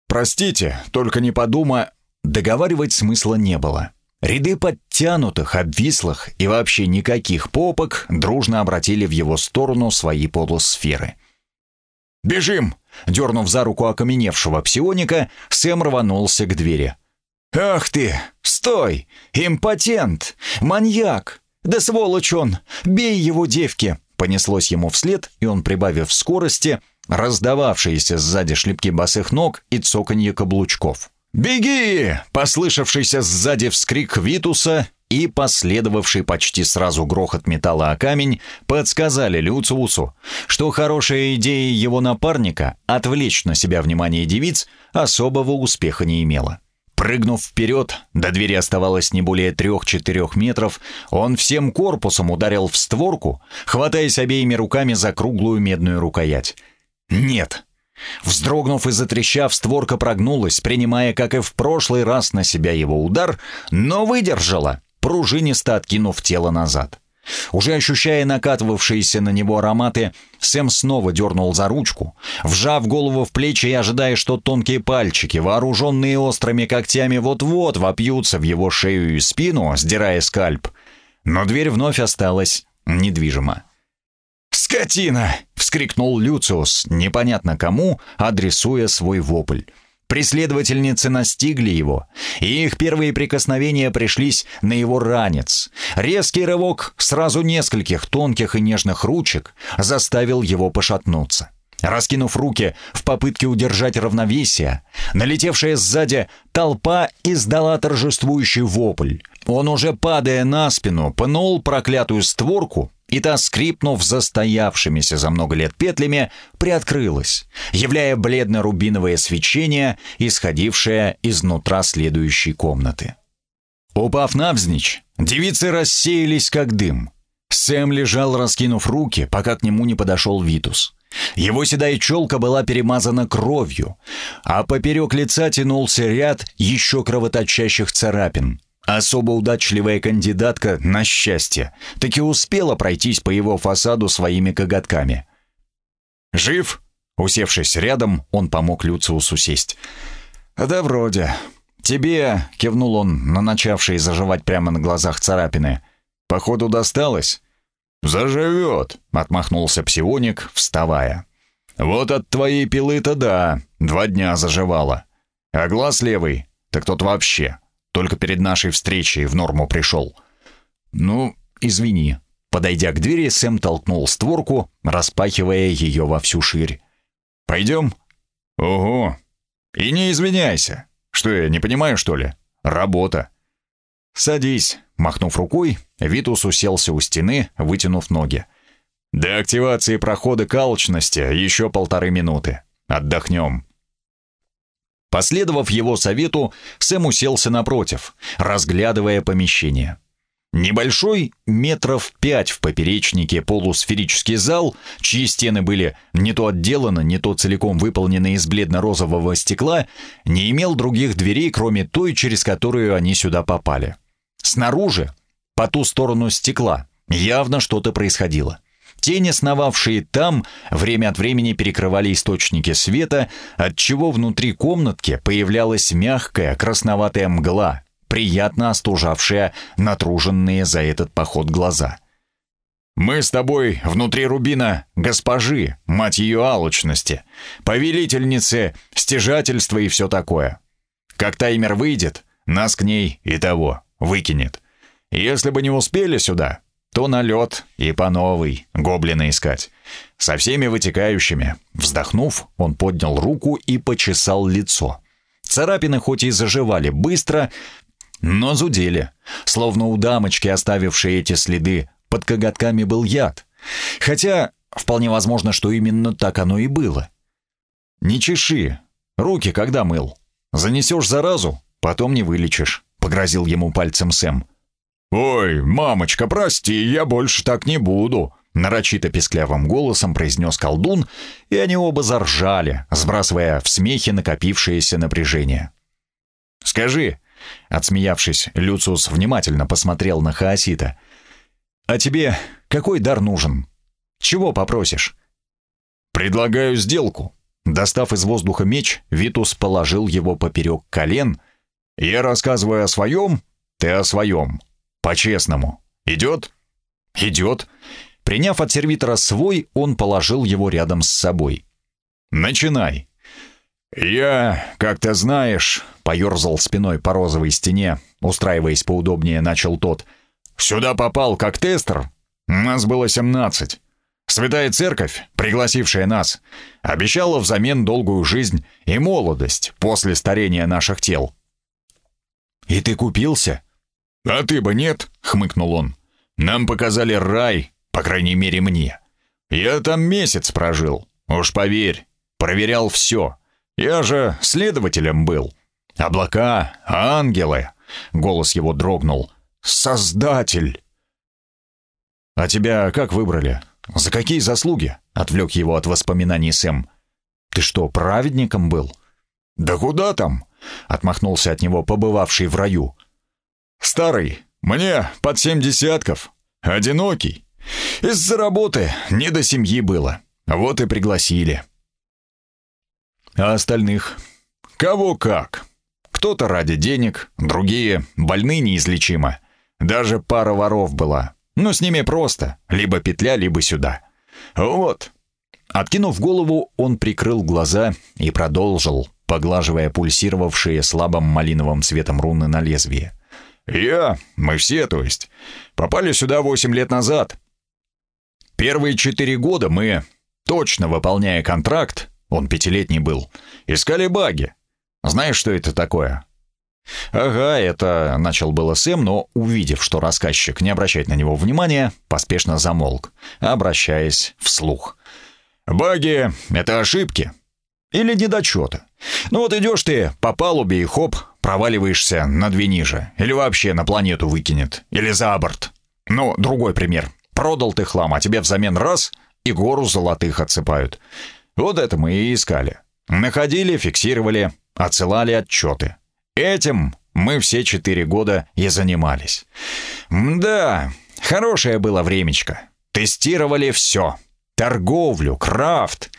Speaker 3: «Простите, только не подумай...» Договаривать смысла не было. Ряды подтянутых, обвислых и вообще никаких попок дружно обратили в его сторону свои полусферы. «Бежим!» — дернув за руку окаменевшего псионика, Сэм рванулся к двери. «Ах ты! Стой! Импотент! Маньяк! Да сволочь он! Бей его, девки!» Понеслось ему вслед, и он, прибавив скорости, раздававшиеся сзади шлепки босых ног и цоканье каблучков. «Беги!» — послышавшийся сзади вскрик Витуса и последовавший почти сразу грохот металла о камень подсказали Люциусу, что хорошая идея его напарника отвлечь на себя внимание девиц особого успеха не имела. Прыгнув вперед, до двери оставалось не более трех-четырех метров, он всем корпусом ударил в створку, хватаясь обеими руками за круглую медную рукоять. «Нет!» Вздрогнув и затрещав, створка прогнулась, принимая, как и в прошлый раз, на себя его удар, но выдержала, пружинисто откинув тело назад. Уже ощущая накатывавшиеся на него ароматы, Сэм снова дернул за ручку, вжав голову в плечи и ожидая, что тонкие пальчики, вооруженные острыми когтями, вот-вот вопьются в его шею и спину, сдирая скальп. Но дверь вновь осталась недвижима. «Скотина!» — вскрикнул Люциус, непонятно кому, адресуя свой вопль. Преследовательницы настигли его, и их первые прикосновения пришлись на его ранец. Резкий рывок сразу нескольких тонких и нежных ручек заставил его пошатнуться. Раскинув руки в попытке удержать равновесие, налетевшая сзади толпа издала торжествующий вопль. Он уже, падая на спину, пнул проклятую створку, и та, скрипнув застоявшимися за много лет петлями, приоткрылась, являя бледно-рубиновое свечение, исходившее изнутра следующей комнаты. Упав навзничь, девицы рассеялись как дым. Сэм лежал, раскинув руки, пока к нему не подошел Витус. Его седая челка была перемазана кровью, а поперек лица тянулся ряд еще кровоточащих царапин, Особо удачливая кандидатка на счастье таки успела пройтись по его фасаду своими коготками. «Жив?» Усевшись рядом, он помог Люциусу сесть. «Да вроде. Тебе...» — кивнул он на начавшие заживать прямо на глазах царапины. «Походу досталось?» «Заживет», — отмахнулся псионик, вставая. «Вот от твоей пилы-то да, два дня заживало. А глаз левый, так тот вообще только перед нашей встречей в норму пришел. Ну, извини. Подойдя к двери, Сэм толкнул створку, распахивая ее во всю ширь. Пойдем? Ого. И не извиняйся. Что я, не понимаю, что ли? Работа. Садись. Махнув рукой, Витус уселся у стены, вытянув ноги. До активации прохода калочности еще полторы минуты. Отдохнем. Последовав его совету, Сэм уселся напротив, разглядывая помещение. Небольшой, метров пять в поперечнике полусферический зал, чьи стены были не то отделаны, не то целиком выполнены из бледно-розового стекла, не имел других дверей, кроме той, через которую они сюда попали. Снаружи, по ту сторону стекла, явно что-то происходило. Тени, сновавшие там, время от времени перекрывали источники света, отчего внутри комнатки появлялась мягкая красноватая мгла, приятно остужавшая натруженные за этот поход глаза. «Мы с тобой внутри Рубина госпожи, мать ее алчности, повелительницы, стяжательства и все такое. Как таймер выйдет, нас к ней и того выкинет. Если бы не успели сюда, то на лед и по новой гоблина искать. Со всеми вытекающими. Вздохнув, он поднял руку и почесал лицо. Царапины хоть и заживали быстро, но зудели, словно у дамочки, оставившей эти следы под коготками был яд. Хотя, вполне возможно, что именно так оно и было. «Не чеши. Руки когда мыл? Занесешь заразу, потом не вылечишь», — погрозил ему пальцем Сэм.
Speaker 2: «Ой, мамочка, прости, я больше так не буду», — нарочито песклявым голосом произнес колдун, и они оба заржали, сбрасывая в смехе накопившееся напряжение.
Speaker 3: «Скажи», — отсмеявшись, Люциус внимательно посмотрел на Хаосита, «а тебе какой дар нужен? Чего попросишь?»
Speaker 2: «Предлагаю сделку».
Speaker 3: Достав из воздуха меч, Витус положил его поперек колен.
Speaker 2: «Я рассказываю о своем, ты о своем. По-честному. Идет?»
Speaker 3: «Идет». Приняв от сервитора свой, он положил его рядом с собой.
Speaker 2: «Начинай». «Я, как ты знаешь», — поерзал спиной по розовой стене, устраиваясь поудобнее, начал тот. «Сюда попал как тестер. Нас было семнадцать. Святая Церковь, пригласившая нас, обещала взамен долгую жизнь и молодость после старения наших тел».
Speaker 3: «И ты купился?»
Speaker 2: «А ты бы нет», — хмыкнул он. «Нам показали рай, по крайней мере мне. Я там месяц прожил, уж поверь, проверял все. Я же следователем был. Облака, ангелы». Голос его дрогнул. «Создатель!»
Speaker 3: «А тебя как выбрали? За какие заслуги?» — отвлек его от воспоминаний Сэм. «Ты что, праведником был?»
Speaker 2: «Да куда там?» — отмахнулся от него побывавший в раю. Старый, мне под семь десятков. Одинокий. Из-за работы не до семьи было. Вот и пригласили.
Speaker 3: А остальных?
Speaker 2: Кого как. Кто-то ради денег, другие больны неизлечимо. Даже пара воров была. Но с ними просто. Либо петля, либо сюда. Вот.
Speaker 3: Откинув голову, он прикрыл глаза и продолжил, поглаживая пульсировавшие слабым малиновым светом руны на лезвие.
Speaker 2: Я, мы все, то есть, попали сюда восемь лет назад. Первые четыре года мы, точно выполняя контракт, он пятилетний был, искали баги. Знаешь, что это такое?
Speaker 3: Ага, это начал было Сэм, но, увидев, что рассказчик не обращает на него внимания, поспешно замолк, обращаясь вслух.
Speaker 2: Баги — это ошибки. Или недочеты. Ну вот идешь ты по палубе и хоп, проваливаешься на две ниже, или вообще на планету выкинет, или за борт. Ну, другой пример. Продал ты хлам, а тебе взамен раз и гору золотых отсыпают. Вот это мы и искали. Находили, фиксировали, отсылали отчеты. Этим мы все четыре года и занимались. Да, хорошее было времечко. Тестировали все. Торговлю, крафт.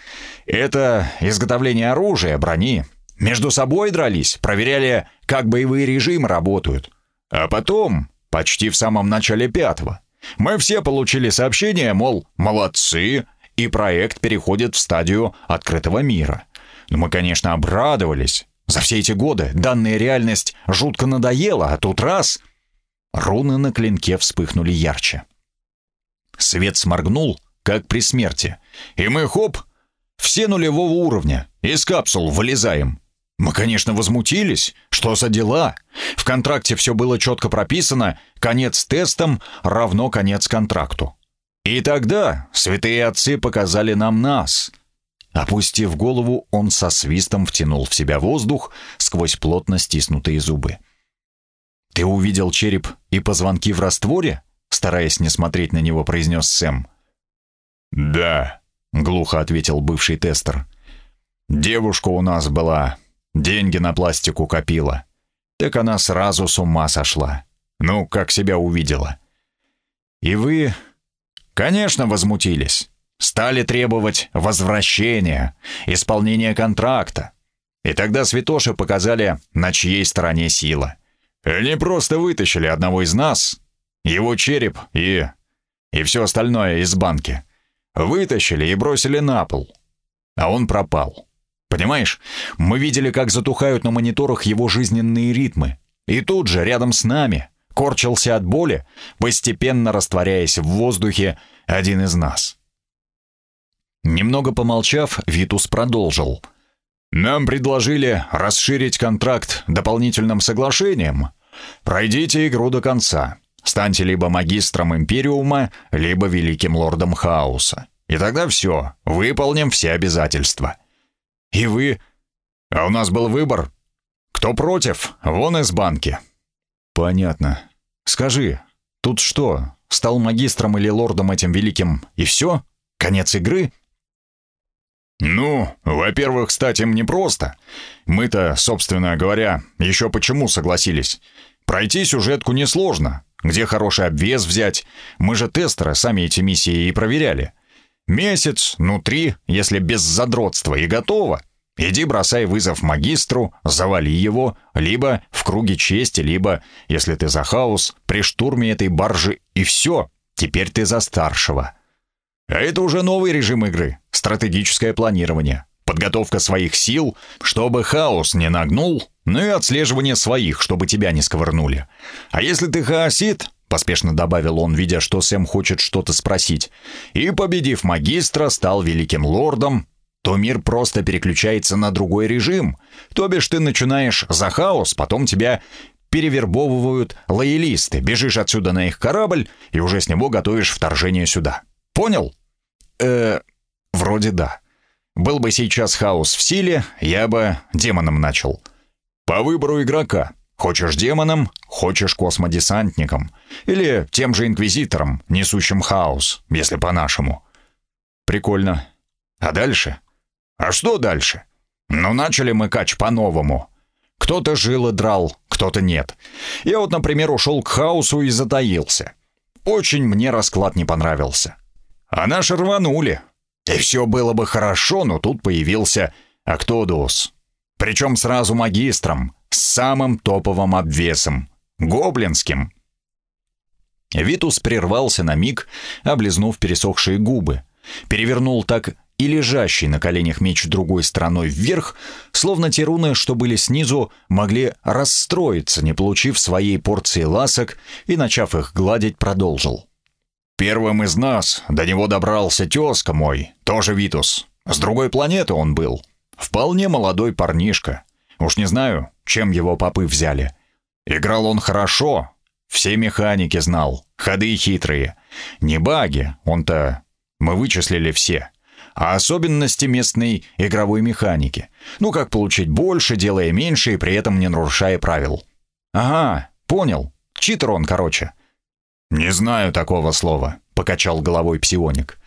Speaker 2: Это изготовление оружия, брони, между собой дрались, проверяли, как боевые режимы работают. А потом, почти в самом начале пятого, мы все получили сообщение, мол, молодцы, и проект переходит в стадию открытого мира. Но мы, конечно, обрадовались. За все эти годы данная реальность жутко надоела, а тут раз... Руны на клинке вспыхнули ярче. Свет сморгнул, как при смерти. И мы, хоп, все нулевого уровня, из капсул вылезаем. Мы, конечно, возмутились. Что за дела? В контракте все было четко прописано. Конец тестам равно конец контракту. И тогда святые отцы показали нам нас. Опустив голову, он со свистом втянул в себя воздух сквозь плотно стиснутые зубы. «Ты увидел череп и позвонки в растворе?» Стараясь не смотреть на него, произнес Сэм. «Да», — глухо ответил бывший тестер. «Девушка у нас была Деньги на пластику копила. Так она сразу с ума сошла. Ну, как себя увидела. И вы, конечно, возмутились. Стали требовать возвращения, исполнения контракта. И тогда святоши показали, на чьей стороне сила. Они просто вытащили одного из нас, его череп и... и все остальное из банки. Вытащили и бросили на пол. А он пропал. Понимаешь, мы видели, как затухают на мониторах его жизненные ритмы. И тут же, рядом с нами, корчился от боли, постепенно растворяясь в воздухе, один из нас. Немного помолчав, Витус продолжил. «Нам предложили расширить контракт дополнительным соглашением. Пройдите игру до конца. станьте либо магистром Империума, либо великим лордом Хаоса. И тогда все, выполним все обязательства. И вы... А у нас был выбор. Кто против, вон из банки.
Speaker 3: Понятно. Скажи, тут что, стал магистром или лордом этим великим, и все? Конец игры?
Speaker 2: Ну, во-первых, стать им непросто. Мы-то, собственно говоря, еще почему согласились. Пройти сюжетку несложно. Где хороший обвес взять? Мы же тестеры сами эти миссии и проверяли. Месяц, ну три, если без задротства, и готово. Иди бросай вызов магистру, завали его, либо в круге чести, либо, если ты за хаос, при штурме этой баржи, и все, теперь ты за старшего. А это уже новый режим игры, стратегическое планирование, подготовка своих сил, чтобы хаос не нагнул, ну и отслеживание своих, чтобы тебя не сковырнули. А если ты хаосит, поспешно добавил он, видя, что Сэм хочет что-то спросить, и, победив магистра, стал великим лордом, то мир просто переключается на другой режим. То бишь ты начинаешь за хаос, потом тебя перевербовывают лоялисты, бежишь отсюда на их корабль и уже с него готовишь вторжение сюда. Понял? Э, вроде да. Был бы сейчас хаос в силе, я бы демоном начал. По выбору игрока. Хочешь демоном, хочешь космодесантником. Или тем же инквизитором, несущим хаос, если по-нашему. Прикольно. А дальше? А что дальше? Ну, начали мы кач по-новому. Кто-то жил и драл, кто-то нет. Я вот, например, ушел к хаосу и затаился. Очень мне расклад не понравился. А наши рванули. И все было бы хорошо, но тут появился Актодус. Причем сразу магистром, с самым топовым обвесом. Гоблинским. Витус прервался на миг, облизнув пересохшие губы. Перевернул так и лежащий на коленях меч другой стороной вверх, словно те руны, что были снизу, могли расстроиться, не получив своей порции ласок, и, начав их гладить, продолжил. «Первым из нас до него добрался тезка мой, тоже Витус. С другой планеты он был. Вполне молодой парнишка. Уж не знаю, чем его попы взяли. Играл он хорошо, все механики знал, ходы хитрые. Не баги, он-то... Мы вычислили все» а особенности местной игровой механики. Ну, как получить больше, делая меньше и при этом не нарушая правил. Ага, понял. Читер он, короче. Не знаю такого слова, покачал головой псионик.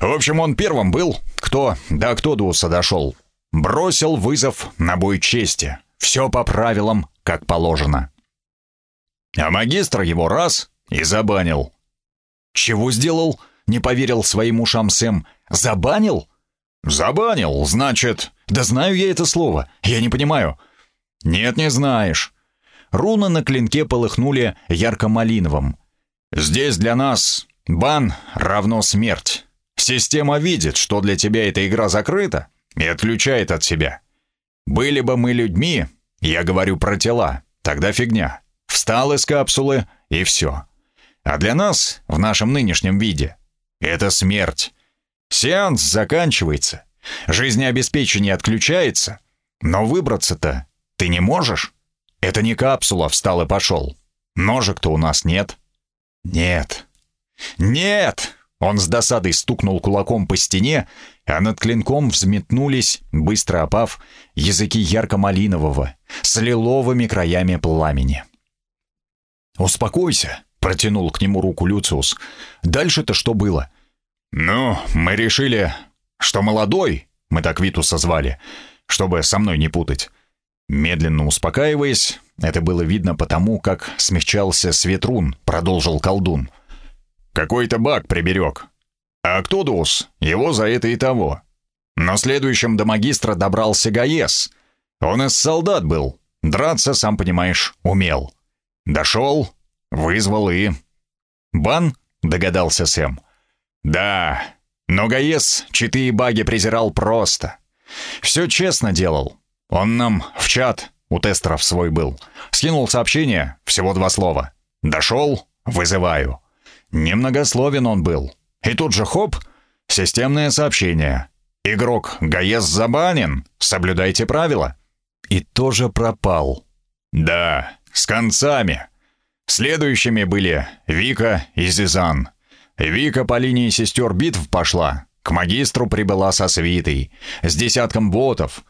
Speaker 2: В общем, он первым был, кто до Ктодуса дошел. Бросил вызов на бой чести. Все по правилам, как положено. А магистр его раз и забанил. Чего сделал? Не поверил своим ушам Сэм. Забанил? Забанил, значит... Да знаю я это слово. Я не понимаю. Нет, не знаешь. Руны на клинке полыхнули ярко-малиновым. Здесь для нас бан равно смерть. Система видит, что для тебя эта игра закрыта, и отключает от себя. Были бы мы людьми, я говорю про тела, тогда фигня. Встал из капсулы, и все. А для нас, в нашем нынешнем виде, это смерть. Сеанс заканчивается, жизнеобеспечение отключается, но выбраться-то ты не можешь. Это не капсула встал и пошел. Ножек-то у нас нет. Нет. Нет! Он с досадой стукнул кулаком по стене, а над клинком взметнулись, быстро опав, языки ярко-малинового, с лиловыми краями пламени. «Успокойся», — протянул к нему руку Люциус. «Дальше-то что было? «Ну, мы решили, что молодой, мы так Витуса звали, чтобы со мной не путать». Медленно успокаиваясь, это было видно потому, как смягчался светрун, продолжил колдун. «Какой-то баг приберег. А Ктодус, его за это и того. Но следующим до магистра добрался Гаес. Он из солдат был, драться, сам понимаешь, умел. Дошел, вызвал и...» «Бан?» — догадался Сэм. Да, но Гаес читы и баги презирал просто. Все честно делал. Он нам в чат, у тестеров свой был. Скинул сообщение, всего два слова. Дошел, вызываю. Немногословен он был. И тут же хоп, системное сообщение. Игрок Гаес забанен, соблюдайте правила. И тоже пропал. Да, с концами. Следующими были Вика и Зизан. Вика по линии сестер битв пошла, к магистру прибыла со свитой, с десятком ботов.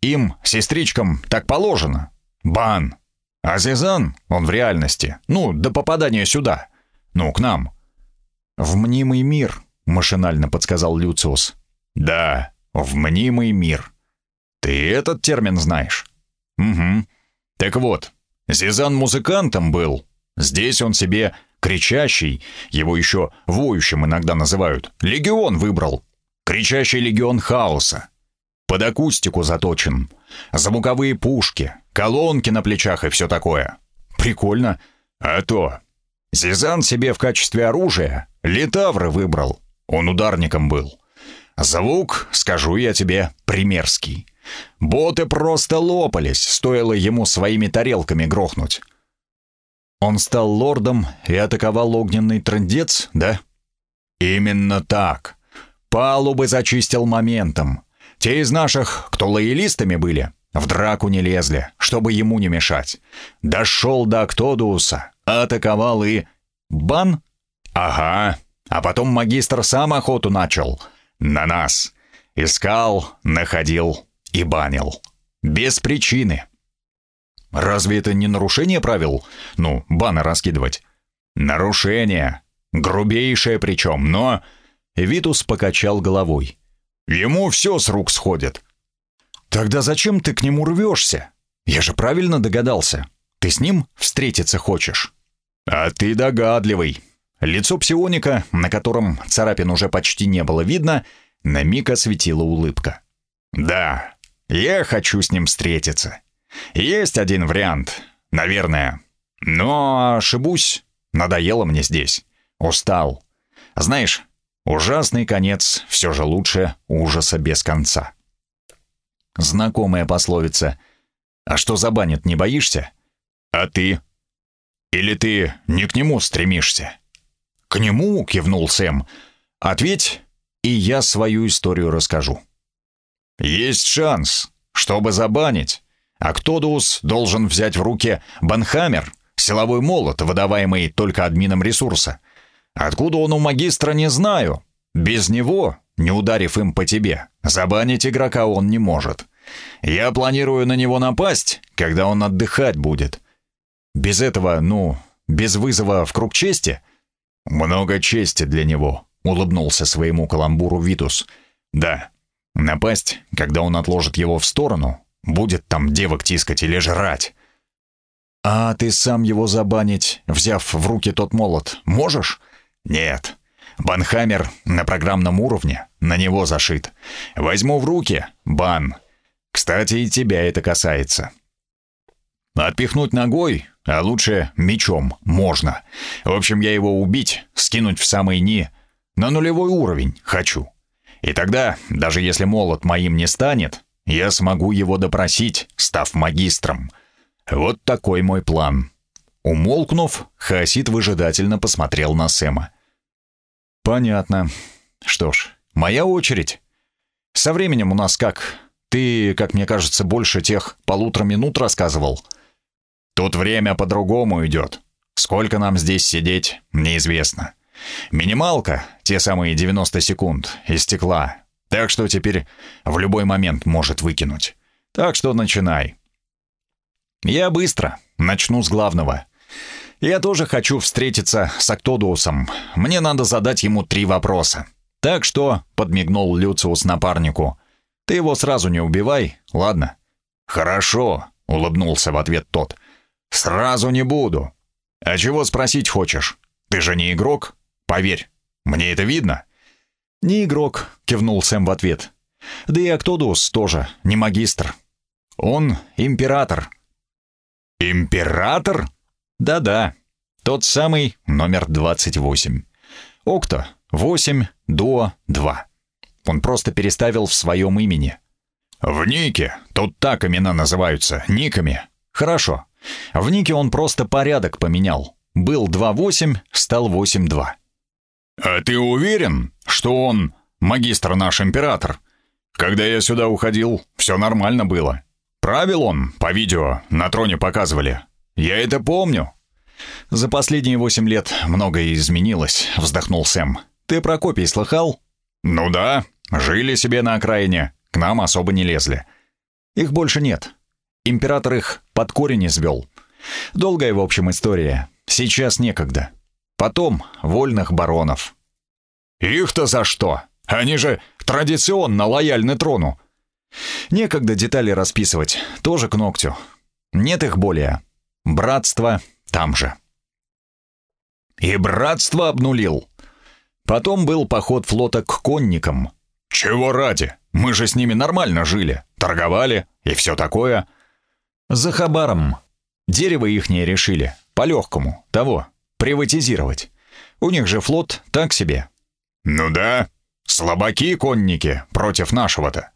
Speaker 2: Им, сестричкам, так положено. Бан. А Зизан, он в реальности, ну, до попадания сюда. Ну, к нам.
Speaker 3: «В мнимый мир», — машинально подсказал Люциус.
Speaker 2: «Да, в мнимый мир. Ты этот термин знаешь?» «Угу. Так вот, Зизан музыкантом был. Здесь он себе кричащий, его еще воющим иногда называют, легион выбрал. Кричащий легион хаоса. Под акустику заточен. Звуковые пушки, колонки на плечах и все такое. Прикольно. А то. Зизан себе в качестве оружия литавры выбрал. Он ударником был. Звук, скажу я тебе, примерский. Боты просто лопались, стоило ему своими тарелками грохнуть.
Speaker 3: Он стал лордом и атаковал огненный трындец, да?
Speaker 2: Именно так. Палубы зачистил моментом. Те из наших, кто лоялистами были, в драку не лезли, чтобы ему не мешать. Дошел до Актодуса, атаковал и... Бан? Ага. А потом магистр сам охоту начал. На нас. Искал, находил и банил. Без причины. Разве это не нарушение правил? Ну, баны раскидывать. Нарушение. Грубейшее причем, но... Витус покачал головой. Ему все с рук сходит. Тогда зачем ты к нему рвешься? Я же правильно догадался. Ты с ним встретиться хочешь? А ты догадливый. Лицо псионика, на котором царапин уже почти не было видно, на миг осветила улыбка. Да, я хочу с ним встретиться. Есть один вариант, наверное. Но ошибусь. Надоело мне здесь. Устал. Знаешь, ужасный конец все же лучше ужаса без конца. Знакомая пословица. А что забанит, не боишься? А ты? Или ты не к нему стремишься? К нему, кивнул Сэм. Ответь, и я свою историю расскажу. Есть шанс, чтобы забанить. Актодус должен взять в руки банхаммер, силовой молот, выдаваемый только админом ресурса. Откуда он у магистра, не знаю. Без него, не ударив им по тебе, забанить игрока он не может. Я планирую на него напасть, когда он отдыхать будет. Без этого, ну, без вызова в круг чести? Много чести для него, улыбнулся своему каламбуру Витус. Да, напасть, когда он отложит его в сторону, Будет там девок тискать или жрать. А ты сам его забанить, взяв в руки тот молот, можешь? Нет. Банхаммер на программном уровне, на него зашит. Возьму в руки — бан. Кстати, и тебя это касается. Отпихнуть ногой, а лучше мечом, можно. В общем, я его убить, скинуть в самый ни, на нулевой уровень хочу. И тогда, даже если молот моим не станет, я смогу его допросить, став магистром. Вот такой мой план. Умолкнув, Хасид выжидательно посмотрел на Сэма.
Speaker 3: Понятно. Что ж, моя очередь. Со временем у нас как? Ты, как мне кажется, больше тех полутора минут рассказывал.
Speaker 2: Тут время по-другому идет. Сколько нам здесь сидеть, неизвестно. Минималка, те самые 90 секунд, истекла. Так что теперь в любой момент может выкинуть. Так что начинай. Я быстро. Начну с главного. Я тоже хочу встретиться с Актодуусом. Мне надо задать ему три вопроса. Так что, подмигнул Люциус напарнику. Ты его сразу не убивай, ладно? Хорошо, улыбнулся в ответ тот. Сразу не буду. А чего спросить хочешь? Ты же не игрок? Поверь, мне это видно.
Speaker 3: «Не игрок», — кивнул Сэм в ответ. «Да и Актодус тоже, не магистр. Он император».
Speaker 2: «Император?»
Speaker 3: «Да-да, тот самый номер 28. Окта, 8, Дуо, 2. Он просто переставил в своем имени».
Speaker 2: «В Нике, тут так имена называются, никами».
Speaker 3: «Хорошо. В Нике он просто порядок поменял. Был 2-8, стал 8-2.
Speaker 2: «А ты уверен, что он магистр наш император? Когда я сюда уходил, все нормально было. Правил он, по видео, на троне показывали. Я это помню.
Speaker 3: «За последние восемь лет многое изменилось», — вздохнул Сэм. «Ты про копии слыхал?»
Speaker 2: «Ну да, жили себе на окраине, к нам особо не лезли».
Speaker 3: «Их больше нет. Император их под корень извел. Долгая, в общем, история. Сейчас некогда. Потом вольных баронов».
Speaker 2: «Их-то за что? Они же традиционно лояльны трону».
Speaker 3: «Некогда детали расписывать, тоже к ногтю. Нет их более. Братство там же».
Speaker 2: «И братство обнулил?»
Speaker 3: Потом был поход флота к конникам.
Speaker 2: «Чего ради? Мы же с ними нормально жили, торговали и все такое».
Speaker 3: «За хабаром. Дерево ихнее решили, по-легкому, того, приватизировать. У них же флот так себе».
Speaker 2: «Ну да, слабаки конники против нашего-то».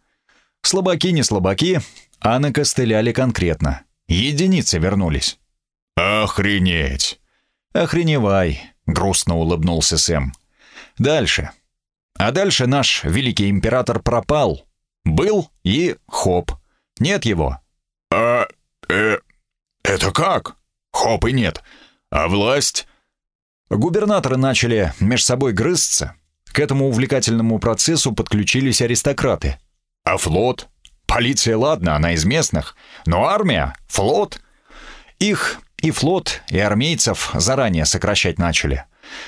Speaker 3: «Слабаки не слабаки, а накостыляли конкретно. Единицы вернулись».
Speaker 2: «Охренеть!»
Speaker 3: «Охреневай», — грустно улыбнулся Сэм. Дальше. А дальше наш великий император пропал. Был и хоп. Нет его.
Speaker 2: Это как? Хоп и нет. А власть?
Speaker 3: Губернаторы начали меж собой грызться. К этому увлекательному процессу подключились аристократы.
Speaker 2: А флот? Полиция, ладно, она из местных. Но армия? Флот?
Speaker 3: Их и флот, и армейцев заранее сокращать начали.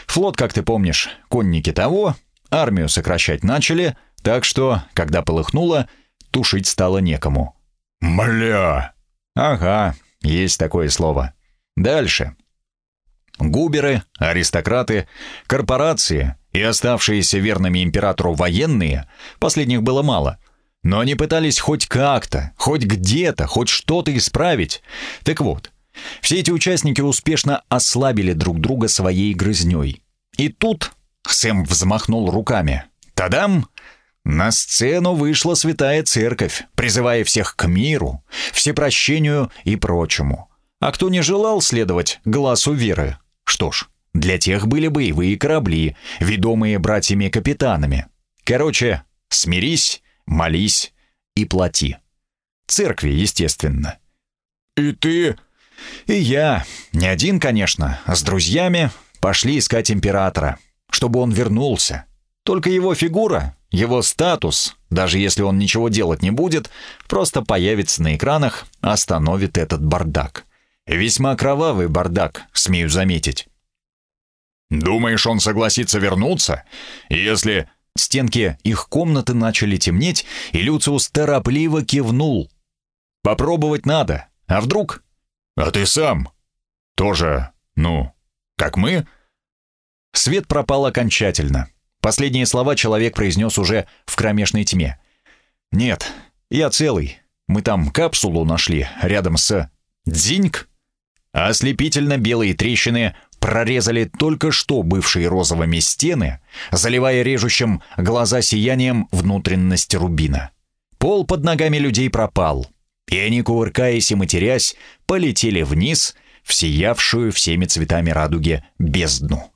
Speaker 3: Флот, как ты помнишь, конники того, армию сокращать начали, так что, когда полыхнуло, тушить стало некому.
Speaker 2: «Мля!»
Speaker 3: «Ага, есть такое слово. Дальше. Губеры, аристократы, корпорации и оставшиеся верными императору военные, последних было мало, но они пытались хоть как-то, хоть где-то, хоть что-то исправить. Так вот, все эти участники успешно ослабили друг друга своей грызней. И тут Сэм взмахнул руками. Тадам! На сцену вышла святая церковь, призывая всех к миру, всепрощению и прочему. А кто не желал следовать глазу веры? Что ж, для тех были боевые корабли, ведомые братьями-капитанами. Короче, смирись, молись и плати. Церкви, естественно.
Speaker 2: «И ты...»
Speaker 3: И я, не один, конечно, а с друзьями, пошли искать императора, чтобы он вернулся. Только его фигура, его статус, даже если он ничего делать не будет, просто появится на экранах, остановит этот бардак. Весьма кровавый бардак, смею заметить.
Speaker 2: «Думаешь, он согласится вернуться? Если...»
Speaker 3: Стенки их комнаты начали темнеть, и Люциус торопливо кивнул. «Попробовать надо. А вдруг
Speaker 2: «А ты сам? Тоже, ну, как мы?»
Speaker 3: Свет пропал окончательно. Последние слова человек произнес уже в кромешной тьме. «Нет, я целый. Мы там капсулу нашли рядом с... Дзиньк?» Ослепительно белые трещины прорезали только что бывшие розовыми стены, заливая режущим глаза сиянием внутренности рубина. Пол под ногами людей пропал и они, кувыркаясь и матерясь, полетели вниз в сиявшую всеми цветами радуги бездну.